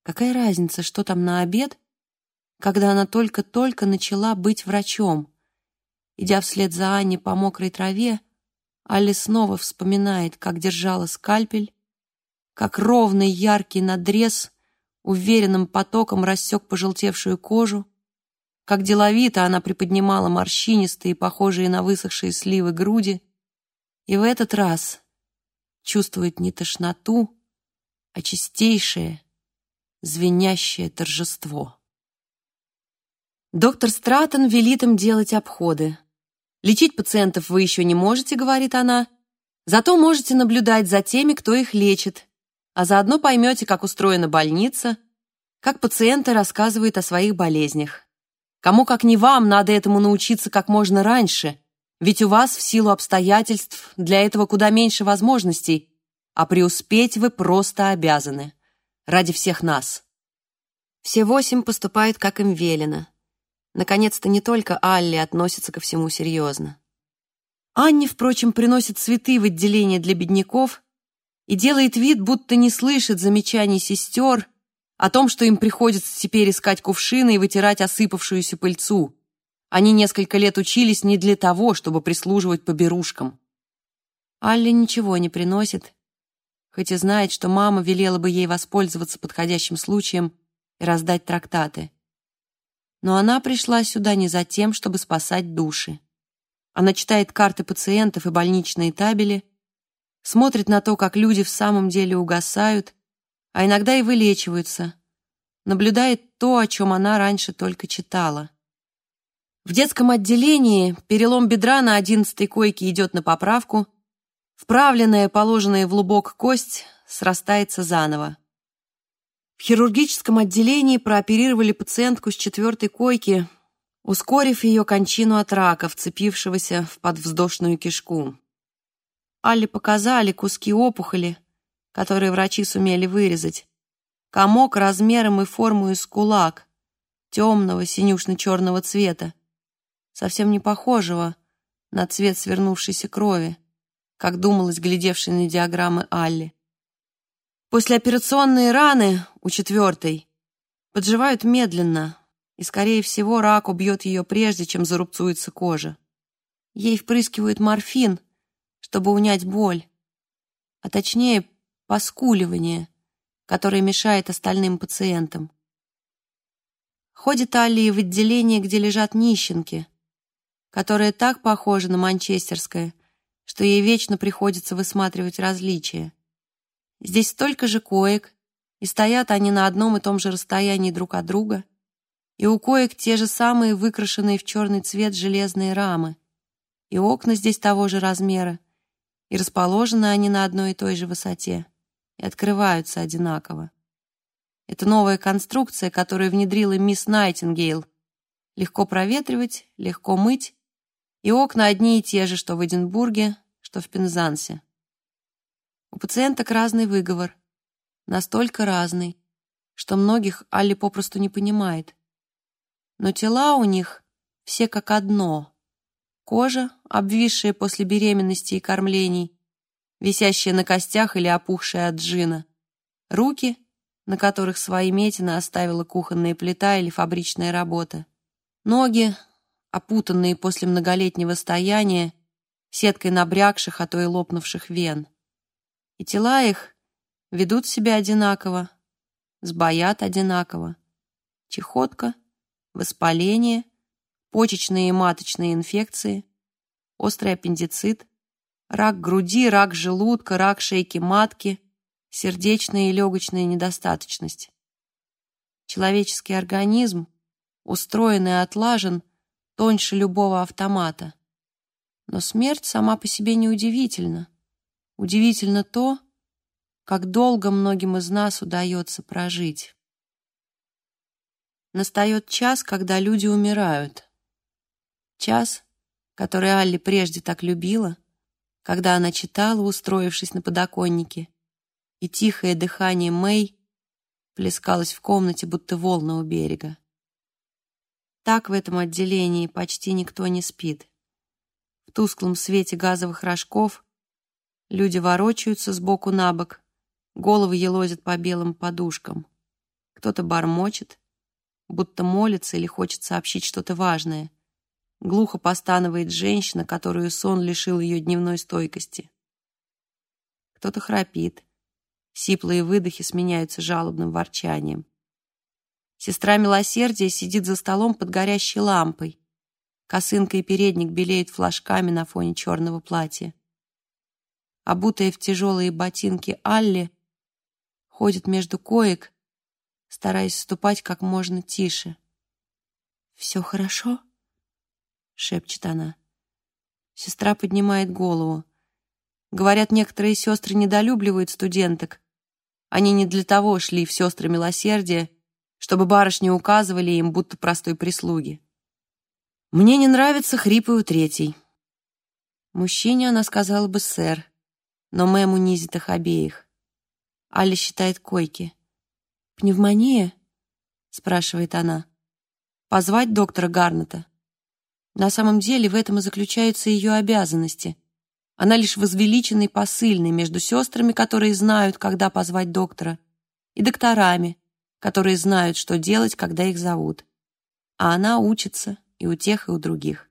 Какая разница, что там на обед, когда она только-только начала быть врачом? Идя вслед за Анней по мокрой траве, Алли снова вспоминает, как держала скальпель, как ровный яркий надрез уверенным потоком рассек пожелтевшую кожу, как деловито она приподнимала морщинистые, похожие на высохшие сливы груди, и в этот раз чувствует не тошноту, а чистейшее, звенящее торжество. Доктор Стратон велит им делать обходы. «Лечить пациентов вы еще не можете», — говорит она, «зато можете наблюдать за теми, кто их лечит, а заодно поймете, как устроена больница, как пациенты рассказывают о своих болезнях. Кому, как не вам, надо этому научиться как можно раньше, ведь у вас в силу обстоятельств для этого куда меньше возможностей, а преуспеть вы просто обязаны. Ради всех нас. Все восемь поступают, как им велено. Наконец-то не только Алли относится ко всему серьезно. Анне, впрочем, приносит цветы в отделение для бедняков и делает вид, будто не слышит замечаний сестер о том, что им приходится теперь искать кувшины и вытирать осыпавшуюся пыльцу. Они несколько лет учились не для того, чтобы прислуживать поберушкам. Алли ничего не приносит, хоть и знает, что мама велела бы ей воспользоваться подходящим случаем и раздать трактаты. Но она пришла сюда не за тем, чтобы спасать души. Она читает карты пациентов и больничные табели, смотрит на то, как люди в самом деле угасают, а иногда и вылечиваются, наблюдает то, о чем она раньше только читала. В детском отделении перелом бедра на одиннадцатой койке идет на поправку, вправленная, положенная в лубок кость срастается заново. В хирургическом отделении прооперировали пациентку с четвертой койки, ускорив ее кончину от рака, вцепившегося в подвздошную кишку. Алле показали куски опухоли, которые врачи сумели вырезать. Комок размером и формой с кулак, темного синюшно-черного цвета, совсем не похожего на цвет свернувшейся крови, как думалось глядевшей на диаграммы Алли. Послеоперационные раны у четвертой подживают медленно, и, скорее всего, рак убьет ее прежде, чем зарубцуется кожа. Ей впрыскивают морфин, чтобы унять боль, а точнее поскуливание, которое мешает остальным пациентам. Ходит Алли в отделение, где лежат нищенки, которое так похоже на манчестерское, что ей вечно приходится высматривать различия. Здесь столько же коек, и стоят они на одном и том же расстоянии друг от друга, и у коек те же самые выкрашенные в черный цвет железные рамы, и окна здесь того же размера, и расположены они на одной и той же высоте, и открываются одинаково. Это новая конструкция, которую внедрила мисс Найтингейл. Легко проветривать, легко мыть, и окна одни и те же, что в Эдинбурге, что в Пензансе. У пациенток разный выговор, настолько разный, что многих Алли попросту не понимает. Но тела у них все как одно — Кожа, обвисшая после беременности и кормлений, висящая на костях или опухшая от джина. Руки, на которых свои метины оставила кухонная плита или фабричная работа. Ноги, опутанные после многолетнего стояния, сеткой набрякших, а то и лопнувших вен. И тела их ведут себя одинаково, сбоят одинаково. Чехотка, воспаление — почечные и маточные инфекции, острый аппендицит, рак груди, рак желудка, рак шейки матки, сердечная и легочная недостаточность. Человеческий организм устроен и отлажен тоньше любого автомата. Но смерть сама по себе не удивительна. Удивительно то, как долго многим из нас удается прожить. Настает час, когда люди умирают. Час, который Алли прежде так любила, когда она читала, устроившись на подоконнике, и тихое дыхание Мэй плескалось в комнате, будто волны у берега. Так в этом отделении почти никто не спит. В тусклом свете газовых рожков люди ворочаются с боку на бок, головы елозят по белым подушкам. Кто-то бормочет, будто молится или хочет сообщить что-то важное. Глухо постанывает женщина, которую сон лишил ее дневной стойкости. Кто-то храпит. Сиплые выдохи сменяются жалобным ворчанием. Сестра милосердия сидит за столом под горящей лампой. Косынка и передник белеют флажками на фоне черного платья. Обутая в тяжелые ботинки Алли ходит между коек, стараясь ступать как можно тише. «Все хорошо?» шепчет она. Сестра поднимает голову. Говорят, некоторые сестры недолюбливают студенток. Они не для того шли в сестры милосердия, чтобы барышни указывали им, будто простой прислуги. Мне не нравится хрипы у третьей. Мужчине она сказала бы «сэр», но мэм унизит их обеих. Аля считает койки. «Пневмония?» — спрашивает она. «Позвать доктора Гарнета?» На самом деле в этом и заключаются ее обязанности. Она лишь возвеличенный посыльный между сестрами, которые знают, когда позвать доктора, и докторами, которые знают, что делать, когда их зовут. А она учится и у тех, и у других.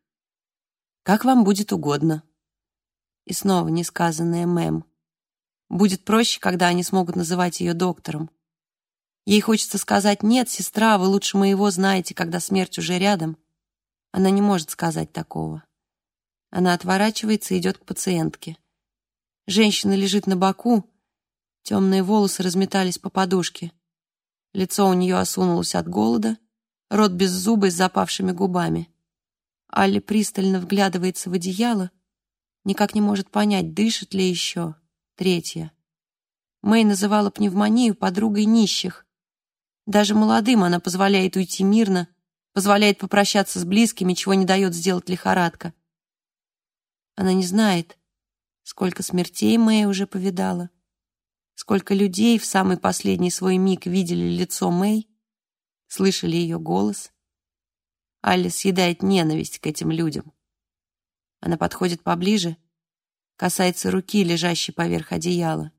Как вам будет угодно. И снова несказанная мэм. Будет проще, когда они смогут называть ее доктором. Ей хочется сказать «Нет, сестра, вы лучше моего знаете, когда смерть уже рядом», она не может сказать такого. Она отворачивается и идет к пациентке. Женщина лежит на боку, темные волосы разметались по подушке. Лицо у нее осунулось от голода, рот без зубы с запавшими губами. Алли пристально вглядывается в одеяло, никак не может понять, дышит ли еще. Третья. Мэй называла пневмонию подругой нищих. Даже молодым она позволяет уйти мирно, позволяет попрощаться с близкими, чего не дает сделать лихорадка. Она не знает, сколько смертей Мэй уже повидала, сколько людей в самый последний свой миг видели лицо Мэй, слышали ее голос. Алли съедает ненависть к этим людям. Она подходит поближе, касается руки, лежащей поверх одеяла.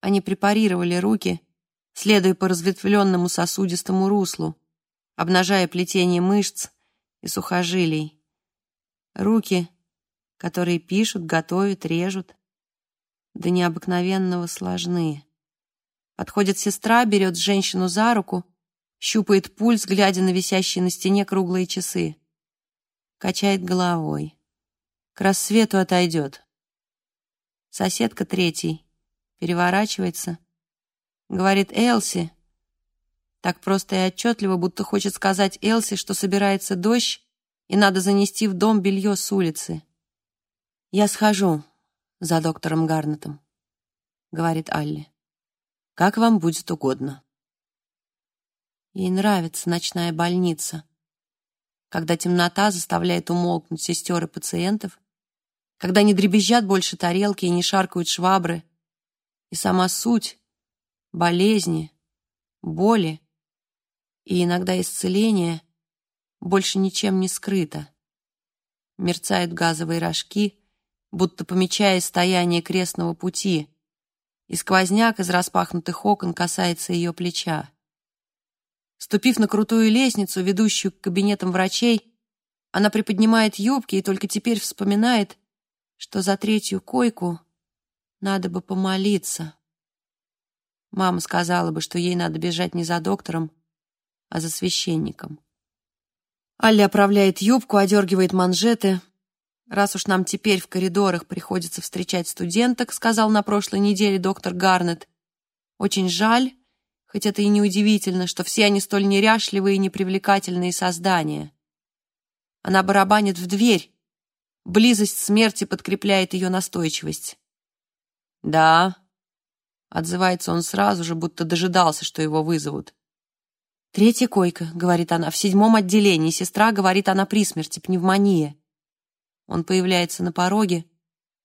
Они препарировали руки, следуя по разветвленному сосудистому руслу, обнажая плетение мышц и сухожилий. Руки, которые пишут, готовят, режут, до необыкновенного сложны. Подходит сестра, берет женщину за руку, щупает пульс, глядя на висящие на стене круглые часы. Качает головой. К рассвету отойдет. Соседка третий переворачивается, говорит Элси, так просто и отчетливо, будто хочет сказать Элси, что собирается дождь, и надо занести в дом белье с улицы. «Я схожу за доктором Гарнетом», — говорит Алли. «Как вам будет угодно». Ей нравится ночная больница, когда темнота заставляет умолкнуть сестер и пациентов, когда не дребезжат больше тарелки и не шаркают швабры, и сама суть болезни, боли и иногда исцеления больше ничем не скрыта. Мерцают газовые рожки, будто помечая стояние крестного пути, и сквозняк из распахнутых окон касается ее плеча. Ступив на крутую лестницу, ведущую к кабинетам врачей, она приподнимает юбки и только теперь вспоминает, что за третью койку надо бы помолиться. Мама сказала бы, что ей надо бежать не за доктором, а за священником. Алли оправляет юбку, одергивает манжеты. «Раз уж нам теперь в коридорах приходится встречать студенток», сказал на прошлой неделе доктор Гарнет, «очень жаль, хоть это и неудивительно, что все они столь неряшливые и непривлекательные создания». Она барабанит в дверь. Близость смерти подкрепляет ее настойчивость. «Да», — отзывается он сразу же, будто дожидался, что его вызовут. «Третья койка», — говорит она, — «в седьмом отделении. Сестра говорит, она при смерти, пневмония». Он появляется на пороге,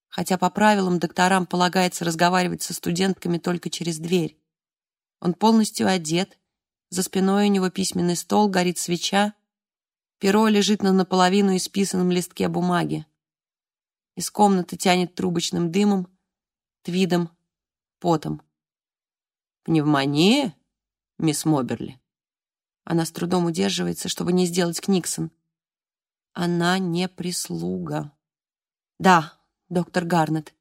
хотя по правилам докторам полагается разговаривать со студентками только через дверь. Он полностью одет, за спиной у него письменный стол, горит свеча, перо лежит на наполовину исписанном листке бумаги. Из комнаты тянет трубочным дымом, твидом, потом. «Пневмония, мисс Моберли?» Она с трудом удерживается, чтобы не сделать Книксон. Она не прислуга. Да, доктор Гарнет.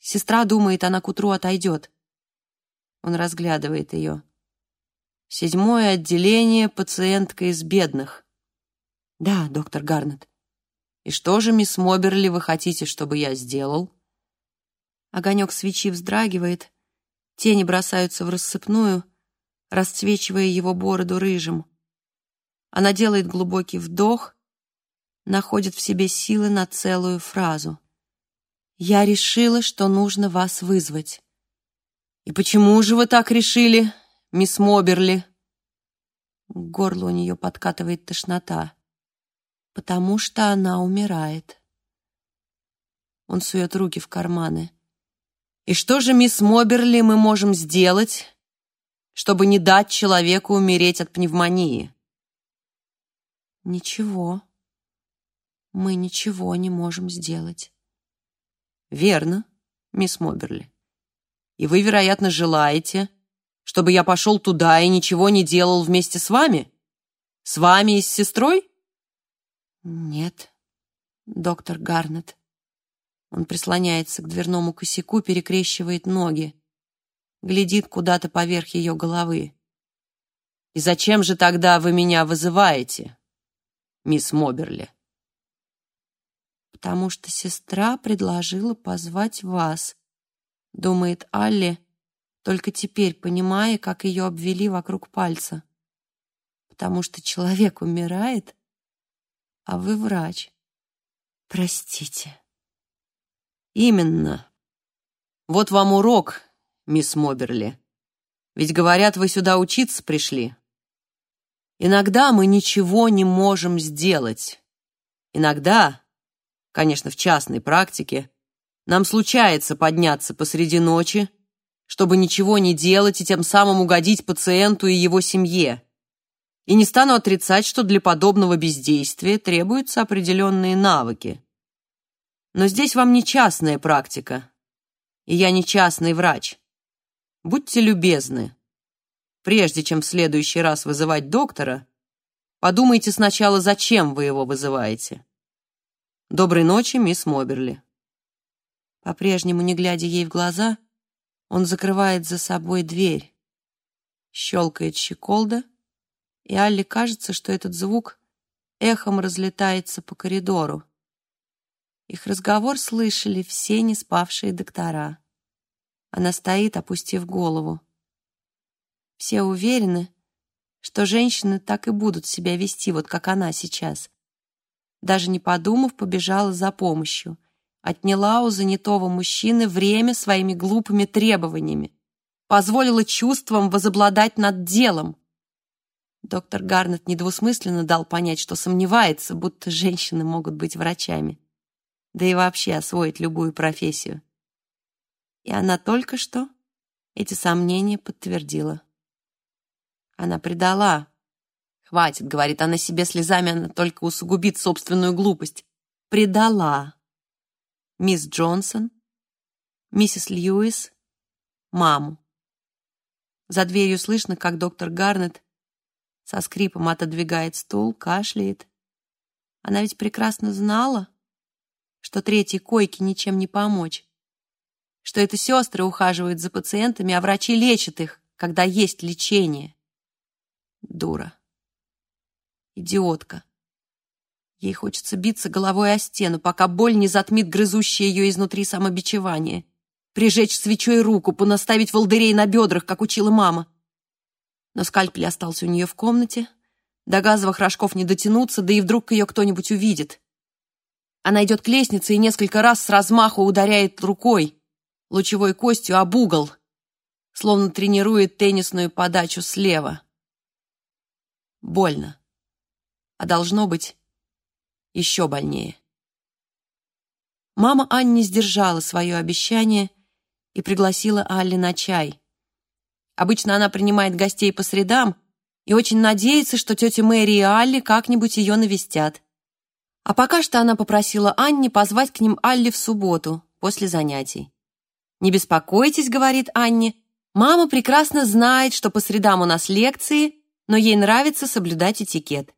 Сестра думает, она к утру отойдет. Он разглядывает ее. Седьмое отделение, пациентка из бедных. Да, доктор Гарнет. И что же, мисс Моберли, вы хотите, чтобы я сделал? Огонек свечи вздрагивает, тени бросаются в рассыпную, расцвечивая его бороду рыжим. Она делает глубокий вдох, находит в себе силы на целую фразу. «Я решила, что нужно вас вызвать». «И почему же вы так решили, мисс Моберли?» К горлу у нее подкатывает тошнота. «Потому что она умирает». Он сует руки в карманы. «И что же, мисс Моберли, мы можем сделать, чтобы не дать человеку умереть от пневмонии?» «Ничего. Мы ничего не можем сделать». «Верно, мисс Моберли. И вы, вероятно, желаете, чтобы я пошел туда и ничего не делал вместе с вами? С вами и с сестрой?» «Нет, доктор Гарнет. Он прислоняется к дверному косяку, перекрещивает ноги, глядит куда-то поверх ее головы. «И зачем же тогда вы меня вызываете, мисс Моберли?» «Потому что сестра предложила позвать вас», думает Алли, только теперь понимая, как ее обвели вокруг пальца. Потому что человек умирает, а вы врач. Простите. Именно. Вот вам урок, мисс Моберли. Ведь, говорят, вы сюда учиться пришли. Иногда мы ничего не можем сделать. Иногда, конечно, в частной практике, нам случается подняться посреди ночи, чтобы ничего не делать и тем самым угодить пациенту и его семье. И не стану отрицать, что для подобного бездействия требуются определенные навыки. Но здесь вам не частная практика, и я не частный врач. Будьте любезны. Прежде чем в следующий раз вызывать доктора, подумайте сначала, зачем вы его вызываете. Доброй ночи, мисс Моберли. По-прежнему, не глядя ей в глаза, он закрывает за собой дверь. Щелкает щеколда, и Алле кажется, что этот звук эхом разлетается по коридору. Их разговор слышали все не спавшие доктора. Она стоит, опустив голову. Все уверены, что женщины так и будут себя вести, вот как она сейчас. Даже не подумав, побежала за помощью. Отняла у занятого мужчины время своими глупыми требованиями. Позволила чувствам возобладать над делом. Доктор Гарнет недвусмысленно дал понять, что сомневается, будто женщины могут быть врачами да и вообще освоить любую профессию. И она только что эти сомнения подтвердила. Она предала. Хватит, говорит она себе слезами, она только усугубит собственную глупость. Предала. Мисс Джонсон, миссис Льюис, маму. За дверью слышно, как доктор Гарнет со скрипом отодвигает стул, кашляет. Она ведь прекрасно знала, что третьей койке ничем не помочь, что это сестры ухаживают за пациентами, а врачи лечат их, когда есть лечение. Дура. Идиотка. Ей хочется биться головой о стену, пока боль не затмит грызущее ее изнутри самобичевание. Прижечь свечой руку, понаставить волдырей на бедрах, как учила мама. Но скальпель остался у нее в комнате. До газовых рожков не дотянуться, да и вдруг ее кто-нибудь увидит. Она идет к лестнице и несколько раз с размаху ударяет рукой, лучевой костью об угол, словно тренирует теннисную подачу слева. Больно. А должно быть еще больнее. Мама Анни сдержала свое обещание и пригласила Алли на чай. Обычно она принимает гостей по средам и очень надеется, что тетя Мэри и Алли как-нибудь ее навестят. А пока что она попросила Анне позвать к ним Алли в субботу, после занятий. «Не беспокойтесь», — говорит Анне, «мама прекрасно знает, что по средам у нас лекции, но ей нравится соблюдать этикет».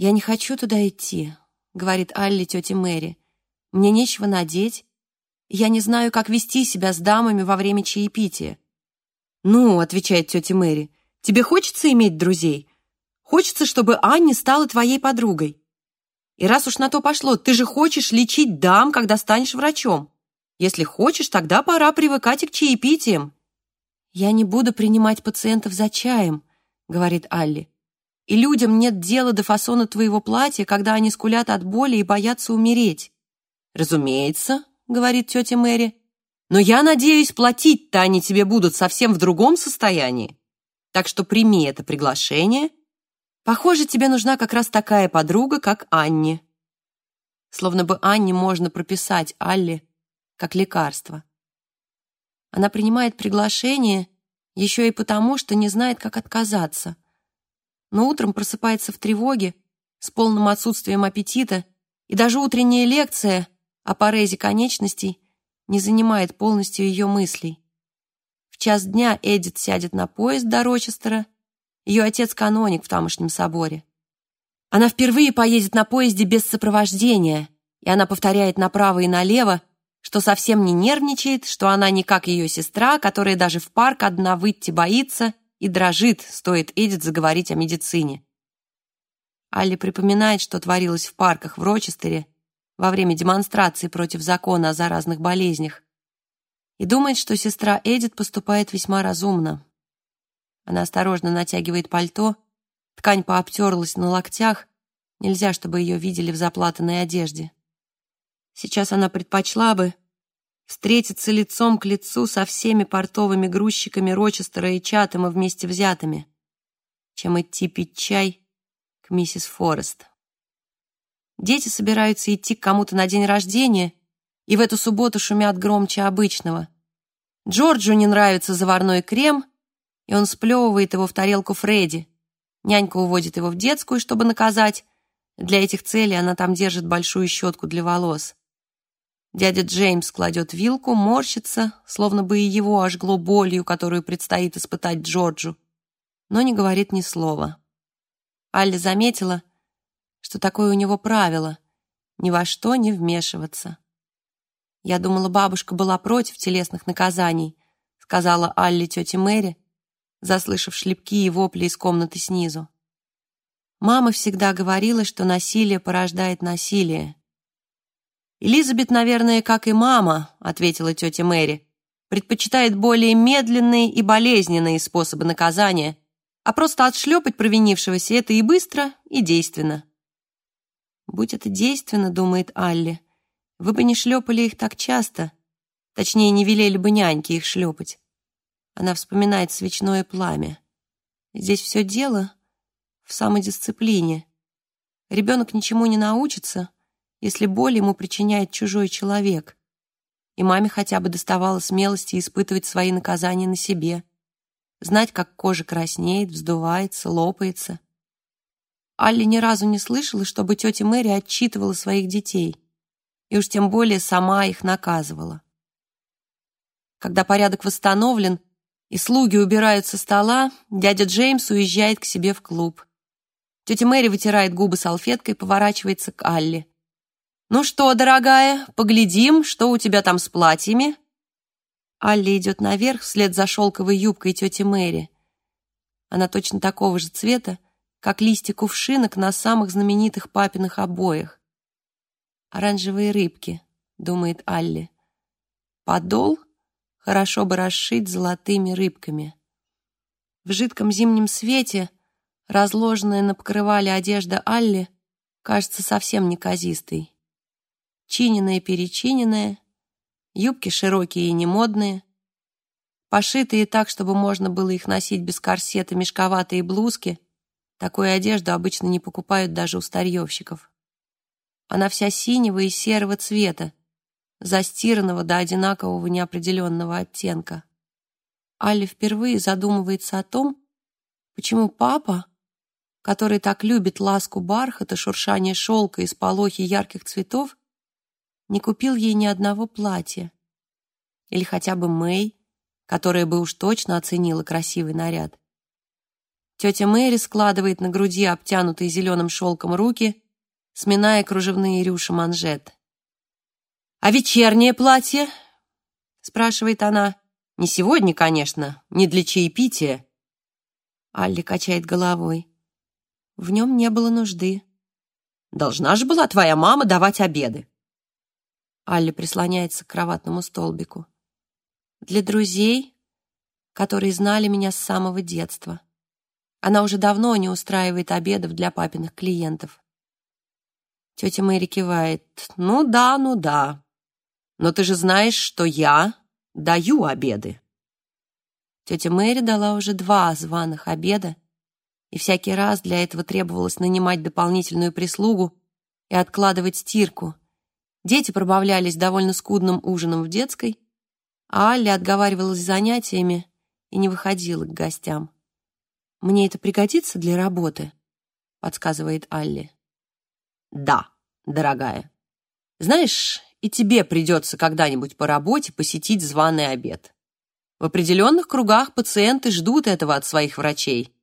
«Я не хочу туда идти», — говорит Алли тете Мэри. «Мне нечего надеть. Я не знаю, как вести себя с дамами во время чаепития». «Ну», — отвечает тетя Мэри, «тебе хочется иметь друзей? Хочется, чтобы Анне стала твоей подругой. И раз уж на то пошло, ты же хочешь лечить дам, когда станешь врачом. Если хочешь, тогда пора привыкать и к чаепитиям. Я не буду принимать пациентов за чаем, говорит Алли. И людям нет дела до фасона твоего платья, когда они скулят от боли и боятся умереть. Разумеется, говорит тетя Мэри. Но я надеюсь, платить-то они тебе будут совсем в другом состоянии. Так что прими это приглашение Похоже, тебе нужна как раз такая подруга, как Анне. Словно бы Анне можно прописать Алле как лекарство. Она принимает приглашение еще и потому, что не знает, как отказаться. Но утром просыпается в тревоге, с полным отсутствием аппетита, и даже утренняя лекция о парезе конечностей не занимает полностью ее мыслей. В час дня Эдит сядет на поезд до Рочестера, ее отец каноник в тамошнем соборе. Она впервые поедет на поезде без сопровождения, и она повторяет направо и налево, что совсем не нервничает, что она не как ее сестра, которая даже в парк одна выйти боится и дрожит, стоит Эдит заговорить о медицине. Алли припоминает, что творилось в парках в Рочестере во время демонстрации против закона о заразных болезнях. и думает, что сестра Эдит поступает весьма разумно. Она осторожно натягивает пальто, ткань пообтерлась на локтях, нельзя, чтобы ее видели в заплатанной одежде. Сейчас она предпочла бы встретиться лицом к лицу со всеми портовыми грузчиками Рочестера и Чатама вместе взятыми, чем идти пить чай к миссис Форест. Дети собираются идти к кому-то на день рождения, и в эту субботу шумят громче обычного. Джорджу не нравится заварной крем, и он сплевывает его в тарелку Фредди. Нянька уводит его в детскую, чтобы наказать. Для этих целей она там держит большую щетку для волос. Дядя Джеймс кладет вилку, морщится, словно бы и его ожгло болью, которую предстоит испытать Джорджу, но не говорит ни слова. Алли заметила, что такое у него правило — ни во что не вмешиваться. «Я думала, бабушка была против телесных наказаний», — сказала Алли тете Мэри, заслышав шлепки и вопли из комнаты снизу. Мама всегда говорила, что насилие порождает насилие. «Элизабет, наверное, как и мама», — ответила тетя Мэри, «предпочитает более медленные и болезненные способы наказания, а просто отшлепать провинившегося — это и быстро, и действенно». «Будь это действенно», — думает Алли, «вы бы не шлепали их так часто, точнее, не велели бы няньке их шлепать». Она вспоминает свечное пламя. Здесь все дело в самодисциплине. Ребенок ничему не научится, если боль ему причиняет чужой человек. И маме хотя бы доставало смелости испытывать свои наказания на себе. Знать, как кожа краснеет, вздувается, лопается. Алли ни разу не слышала, чтобы тетя Мэри отчитывала своих детей. И уж тем более сама их наказывала. Когда порядок восстановлен, и слуги убирают со стола, дядя Джеймс уезжает к себе в клуб. Тетя Мэри вытирает губы салфеткой, поворачивается к Алле. «Ну что, дорогая, поглядим, что у тебя там с платьями?» Алли идет наверх вслед за шелковой юбкой тети Мэри. Она точно такого же цвета, как листья кувшинок на самых знаменитых папиных обоях. «Оранжевые рыбки», — думает Алли. «Подол хорошо бы расшить золотыми рыбками. В жидком зимнем свете разложенная на покрывале одежда Алли кажется совсем неказистой. Чиненная-перечиненная, юбки широкие и немодные, пошитые так, чтобы можно было их носить без корсета мешковатые блузки, такую одежду обычно не покупают даже у старьевщиков. Она вся синего и серого цвета, застиранного до одинакового неопределенного оттенка. Алли впервые задумывается о том, почему папа, который так любит ласку бархата, шуршание шелка и сполохи ярких цветов, не купил ей ни одного платья. Или хотя бы Мэй, которая бы уж точно оценила красивый наряд. Тетя Мэри складывает на груди обтянутые зеленым шелком руки, сминая кружевные рюши манжет. «А вечернее платье?» — спрашивает она. «Не сегодня, конечно, не для чаепития». Алли качает головой. В нем не было нужды. «Должна же была твоя мама давать обеды». Алли прислоняется к кроватному столбику. «Для друзей, которые знали меня с самого детства. Она уже давно не устраивает обедов для папиных клиентов». Тетя Мэри кивает. «Ну да, ну да. Но ты же знаешь, что я даю обеды. Тетя Мэри дала уже два званых обеда, и всякий раз для этого требовалось нанимать дополнительную прислугу и откладывать стирку. Дети пробавлялись довольно скудным ужином в детской, а Алли отговаривалась занятиями и не выходила к гостям. «Мне это пригодится для работы?» — подсказывает Алли. «Да, дорогая. Знаешь, и тебе придется когда-нибудь по работе посетить званый обед. В определенных кругах пациенты ждут этого от своих врачей.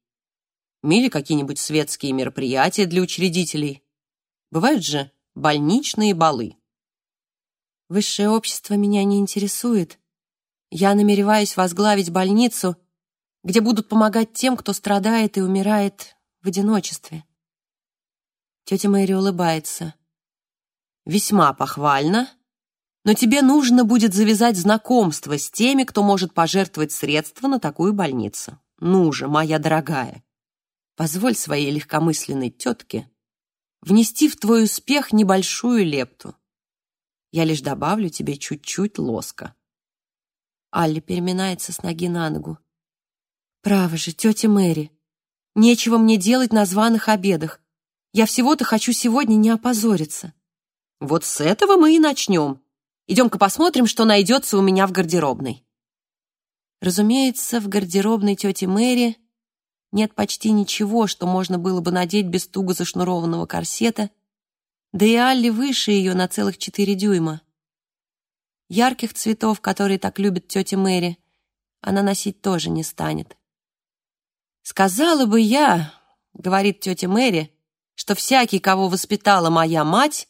Или какие-нибудь светские мероприятия для учредителей. Бывают же больничные балы. Высшее общество меня не интересует. Я намереваюсь возглавить больницу, где будут помогать тем, кто страдает и умирает в одиночестве. Тетя Мэри улыбается. Весьма похвально. но тебе нужно будет завязать знакомство с теми, кто может пожертвовать средства на такую больницу. Ну же, моя дорогая, позволь своей легкомысленной тетке внести в твой успех небольшую лепту. Я лишь добавлю тебе чуть-чуть лоска. Алли переминается с ноги на ногу. Право же, тетя Мэри, нечего мне делать на званых обедах. Я всего-то хочу сегодня не опозориться. Вот с этого мы и начнем. Идем-ка посмотрим, что найдется у меня в гардеробной. Разумеется, в гардеробной тети Мэри нет почти ничего, что можно было бы надеть без туго зашнурованного корсета, да и Алли выше ее на целых четыре дюйма. Ярких цветов, которые так любит тетя Мэри, она носить тоже не станет. «Сказала бы я, — говорит тетя Мэри, — что всякий, кого воспитала моя мать,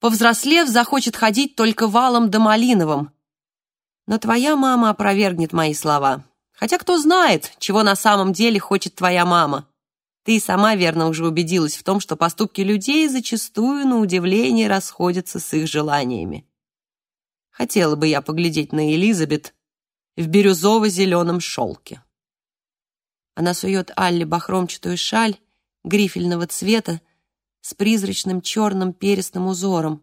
повзрослев, захочет ходить только валом да малиновым. Но твоя мама опровергнет мои слова. Хотя кто знает, чего на самом деле хочет твоя мама. Ты сама верно уже убедилась в том, что поступки людей зачастую, на удивление, расходятся с их желаниями. Хотела бы я поглядеть на Элизабет в бирюзово-зеленом шелке. Она сует Алле бахромчатую шаль грифельного цвета с призрачным черным перестным узором,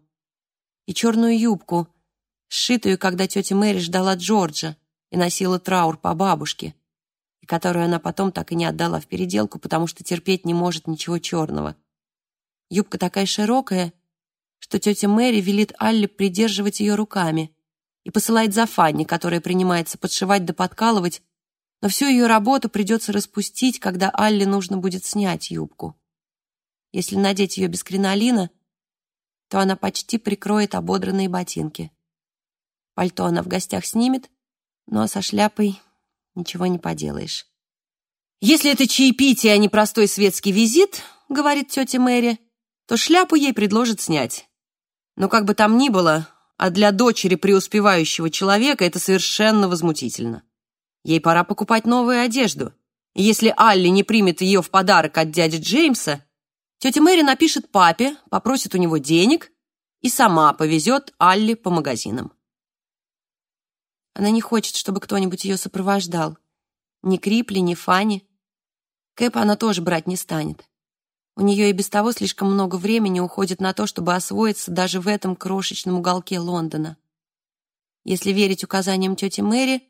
и черную юбку, сшитую, когда тетя Мэри ждала Джорджа и носила траур по бабушке, и которую она потом так и не отдала в переделку, потому что терпеть не может ничего черного. Юбка такая широкая, что тетя Мэри велит Алле придерживать ее руками и посылает за Фанни, которая принимается подшивать да подкалывать, но всю ее работу придется распустить, когда Алле нужно будет снять юбку. Если надеть ее без кринолина, то она почти прикроет ободранные ботинки. Пальто она в гостях снимет, но со шляпой ничего не поделаешь. «Если это чаепитие, а не простой светский визит, — говорит тетя Мэри, — то шляпу ей предложат снять. Но как бы там ни было, а для дочери преуспевающего человека это совершенно возмутительно. Ей пора покупать новую одежду. И если Алли не примет ее в подарок от дяди Джеймса, Тетя Мэри напишет папе, попросит у него денег и сама повезет Алли по магазинам. Она не хочет, чтобы кто-нибудь ее сопровождал. Ни Крипли, ни Фанни. Кэп она тоже брать не станет. У нее и без того слишком много времени уходит на то, чтобы освоиться даже в этом крошечном уголке Лондона. Если верить указаниям тети Мэри,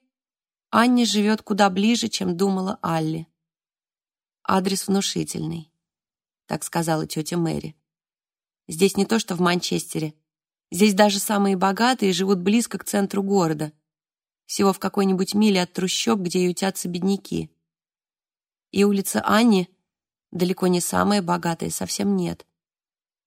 Анне живет куда ближе, чем думала Алли. Адрес внушительный так сказала тетя Мэри. Здесь не то, что в Манчестере. Здесь даже самые богатые живут близко к центру города, всего в какой-нибудь миле от трущоб, где ютятся бедняки. И улица Анни далеко не самая богатая, совсем нет.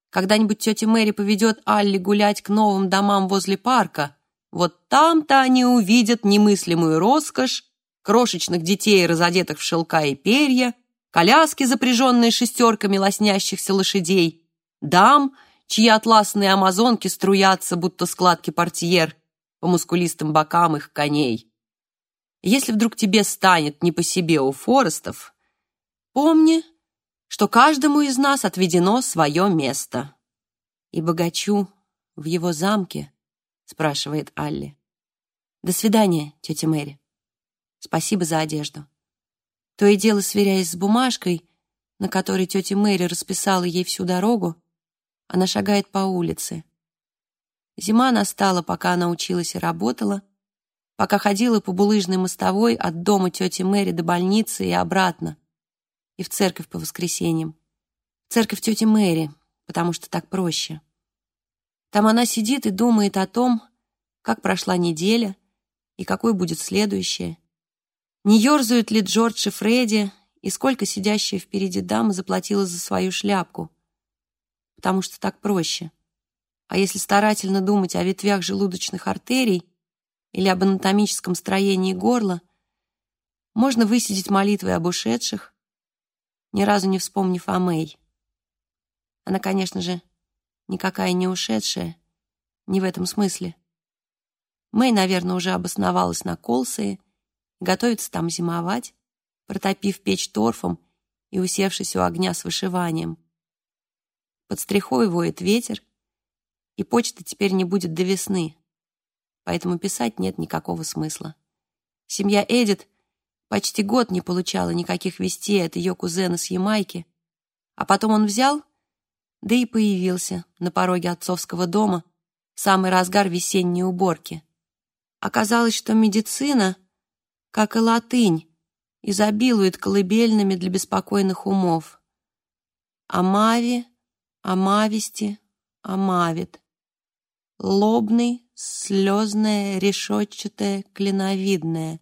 Когда-нибудь тетя Мэри поведет Алли гулять к новым домам возле парка. Вот там-то они увидят немыслимую роскошь, крошечных детей, разодетых в шелка и перья, коляски, запряженные шестерками лоснящихся лошадей, дам, чьи атласные амазонки струятся, будто складки портьер, по мускулистым бокам их коней. Если вдруг тебе станет не по себе у Форестов, помни, что каждому из нас отведено свое место. И богачу в его замке, спрашивает Алли. До свидания, тетя Мэри. Спасибо за одежду. То и дело сверяясь с бумажкой, на которой тетя Мэри расписала ей всю дорогу, она шагает по улице. Зима настала, пока она училась и работала, пока ходила по булыжной мостовой от дома тети Мэри до больницы и обратно, и в церковь по воскресеньям. В церковь тети Мэри, потому что так проще. Там она сидит и думает о том, как прошла неделя и какой будет следующая, не ерзают ли Джордж и Фредди, и сколько сидящая впереди дама заплатила за свою шляпку? Потому что так проще. А если старательно думать о ветвях желудочных артерий или об анатомическом строении горла, можно высидеть молитвы об ушедших, ни разу не вспомнив о Мэй. Она, конечно же, никакая не ушедшая, не в этом смысле. Мэй, наверное, уже обосновалась на Колсее, готовится там зимовать, протопив печь торфом и усевшись у огня с вышиванием. Под стрихой воет ветер, и почты теперь не будет до весны. поэтому писать нет никакого смысла. Семья Эдит почти год не получала никаких вестей от ее кузена с Ямайки, а потом он взял, да и появился на пороге отцовского дома в самый разгар весенней уборки. Оказалось, что медицина, как и латынь, изобилует колыбельными для беспокойных умов. Амави, амависти, амавит. Лобный, слезное, решетчатое, клиновидное.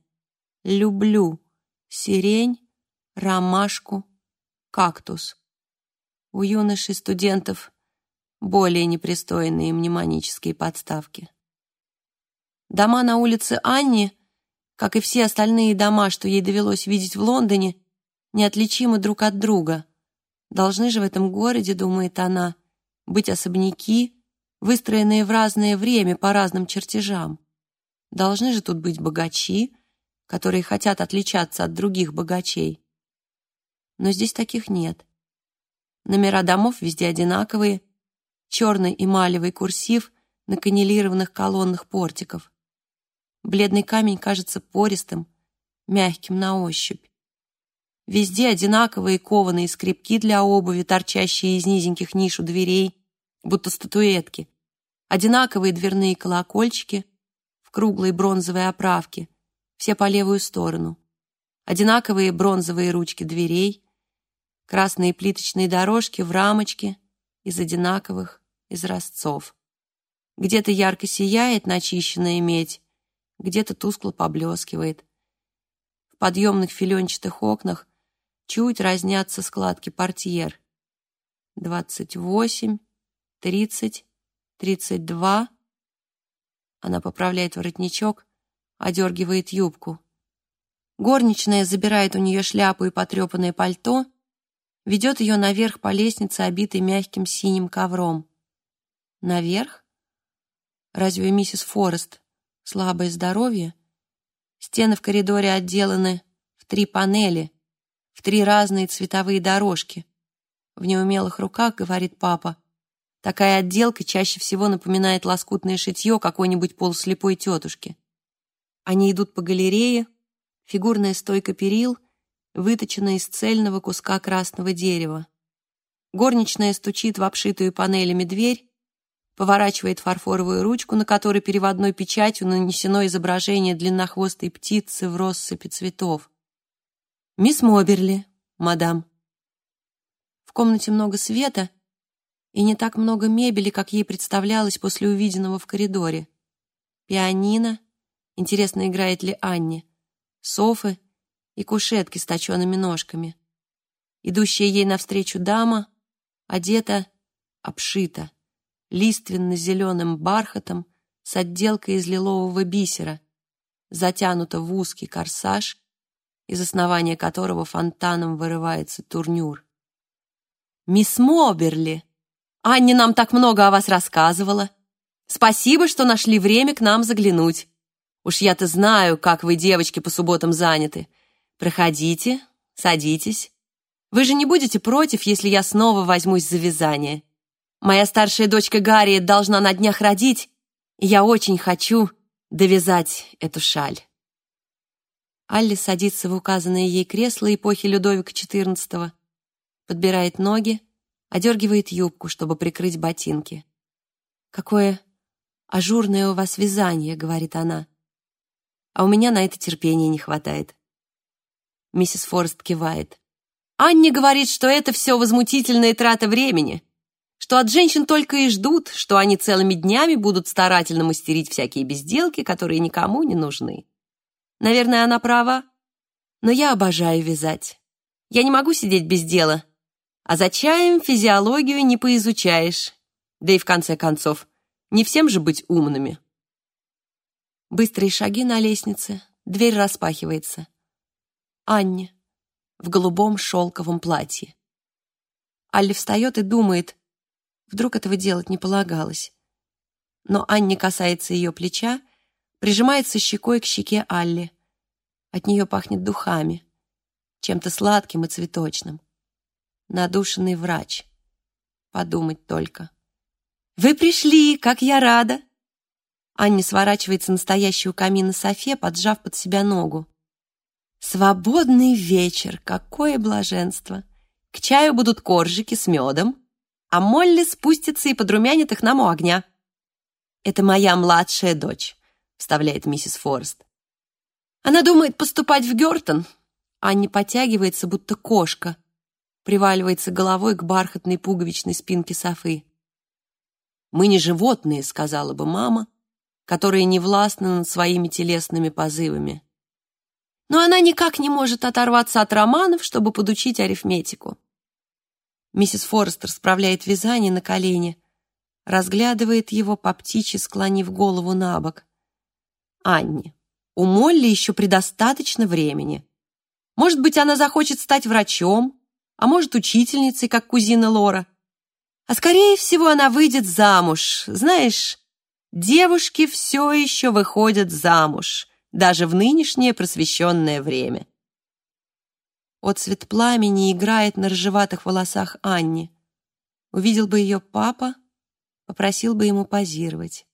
Люблю сирень, ромашку, кактус. У юношей студентов более непристойные мнемонические подставки. Дома на улице Анни, как и все остальные дома, что ей довелось видеть в Лондоне, неотличимы друг от друга. Должны же в этом городе, думает она, быть особняки, выстроенные в разное время по разным чертежам. Должны же тут быть богачи, которые хотят отличаться от других богачей. Но здесь таких нет. Номера домов везде одинаковые, черный эмалевый курсив на каннелированных колоннах портиков. Бледный камень кажется пористым, мягким на ощупь. Везде одинаковые кованые скребки для обуви, торчащие из низеньких ниш у дверей, будто статуэтки, одинаковые дверные колокольчики в круглой бронзовой оправке, все по левую сторону, одинаковые бронзовые ручки дверей, красные плиточные дорожки в рамочке из одинаковых изразцов. Где-то ярко сияет начищенная медь, где-то тускло поблескивает. В подъемных филенчатых окнах чуть разнятся складки портьер. Двадцать восемь, тридцать, тридцать два. Она поправляет воротничок, одергивает юбку. Горничная забирает у нее шляпу и потрепанное пальто, ведет ее наверх по лестнице, обитой мягким синим ковром. Наверх? Разве миссис Форест слабое здоровье? Стены в коридоре отделаны в три панели, в три разные цветовые дорожки. В неумелых руках, говорит папа, Такая отделка чаще всего напоминает лоскутное шитье какой-нибудь полуслепой тетушки. Они идут по галерее, фигурная стойка перил, выточена из цельного куска красного дерева. Горничная стучит в обшитую панелями дверь, поворачивает фарфоровую ручку, на которой переводной печатью нанесено изображение длиннохвостой птицы в россыпи цветов. «Мисс Моберли, мадам». В комнате много света, и не так много мебели, как ей представлялось после увиденного в коридоре. Пианино, интересно, играет ли Анне, софы и кушетки с точенными ножками. Идущая ей навстречу дама одета, обшита, лиственно-зеленым бархатом с отделкой из лилового бисера, затянута в узкий корсаж, из основания которого фонтаном вырывается турнюр. «Мисс Моберли!» Анне нам так много о вас рассказывала. Спасибо, что нашли время к нам заглянуть. Уж я-то знаю, как вы, девочки, по субботам заняты. Проходите, садитесь. Вы же не будете против, если я снова возьмусь за вязание. Моя старшая дочка Гарри должна на днях родить, и я очень хочу довязать эту шаль. Алли садится в указанное ей кресло эпохи Людовика XIV, подбирает ноги, одергивает юбку, чтобы прикрыть ботинки. «Какое ажурное у вас вязание», — говорит она. «А у меня на это терпения не хватает». Миссис Форест кивает. «Анне говорит, что это все возмутительная трата времени, что от женщин только и ждут, что они целыми днями будут старательно мастерить всякие безделки, которые никому не нужны. Наверное, она права, но я обожаю вязать. Я не могу сидеть без дела, а за чаем физиологию не поизучаешь. Да и в конце концов, не всем же быть умными. Быстрые шаги на лестнице, дверь распахивается. Анне в голубом шелковом платье. Алли встает и думает, вдруг этого делать не полагалось. Но Анне касается ее плеча, прижимается щекой к щеке Алли. От нее пахнет духами, чем-то сладким и цветочным надушенный врач. Подумать только. «Вы пришли, как я рада!» Анни сворачивается на стоящую у камина Софе, поджав под себя ногу. Свободный вечер, какое блаженство! К чаю будут коржики с медом, а Молли спустится и подрумянит их нам у огня. «Это моя младшая дочь», — вставляет миссис Форест. Она думает поступать в Гёртон. Анни потягивается, будто кошка, приваливается головой к бархатной пуговичной спинке Софы. «Мы не животные», — сказала бы мама, которые не властны над своими телесными позывами. Но она никак не может оторваться от романов, чтобы подучить арифметику. Миссис Форестер справляет вязание на колени, разглядывает его по птичьи, склонив голову на бок. Анни, у Молли еще предостаточно времени. Может быть, она захочет стать врачом, а может, учительницей, как кузина Лора. А скорее всего, она выйдет замуж. Знаешь, девушки все еще выходят замуж, даже в нынешнее просвещенное время. Отцвет пламени играет на рыжеватых волосах Анни. Увидел бы ее папа, попросил бы ему позировать.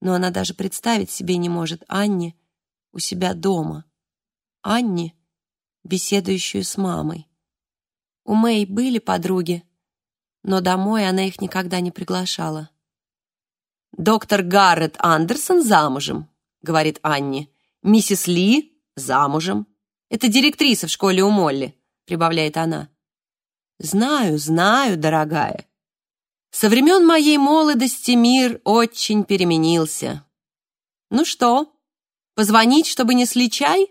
Но она даже представить себе не может Анни у себя дома. Анни, беседующую с мамой. У Мэй были подруги, но домой она их никогда не приглашала. «Доктор Гаррет Андерсон замужем», — говорит Анни. «Миссис Ли замужем. Это директриса в школе у Молли», — прибавляет она. «Знаю, знаю, дорогая. Со времен моей молодости мир очень переменился. Ну что, позвонить, чтобы несли чай?»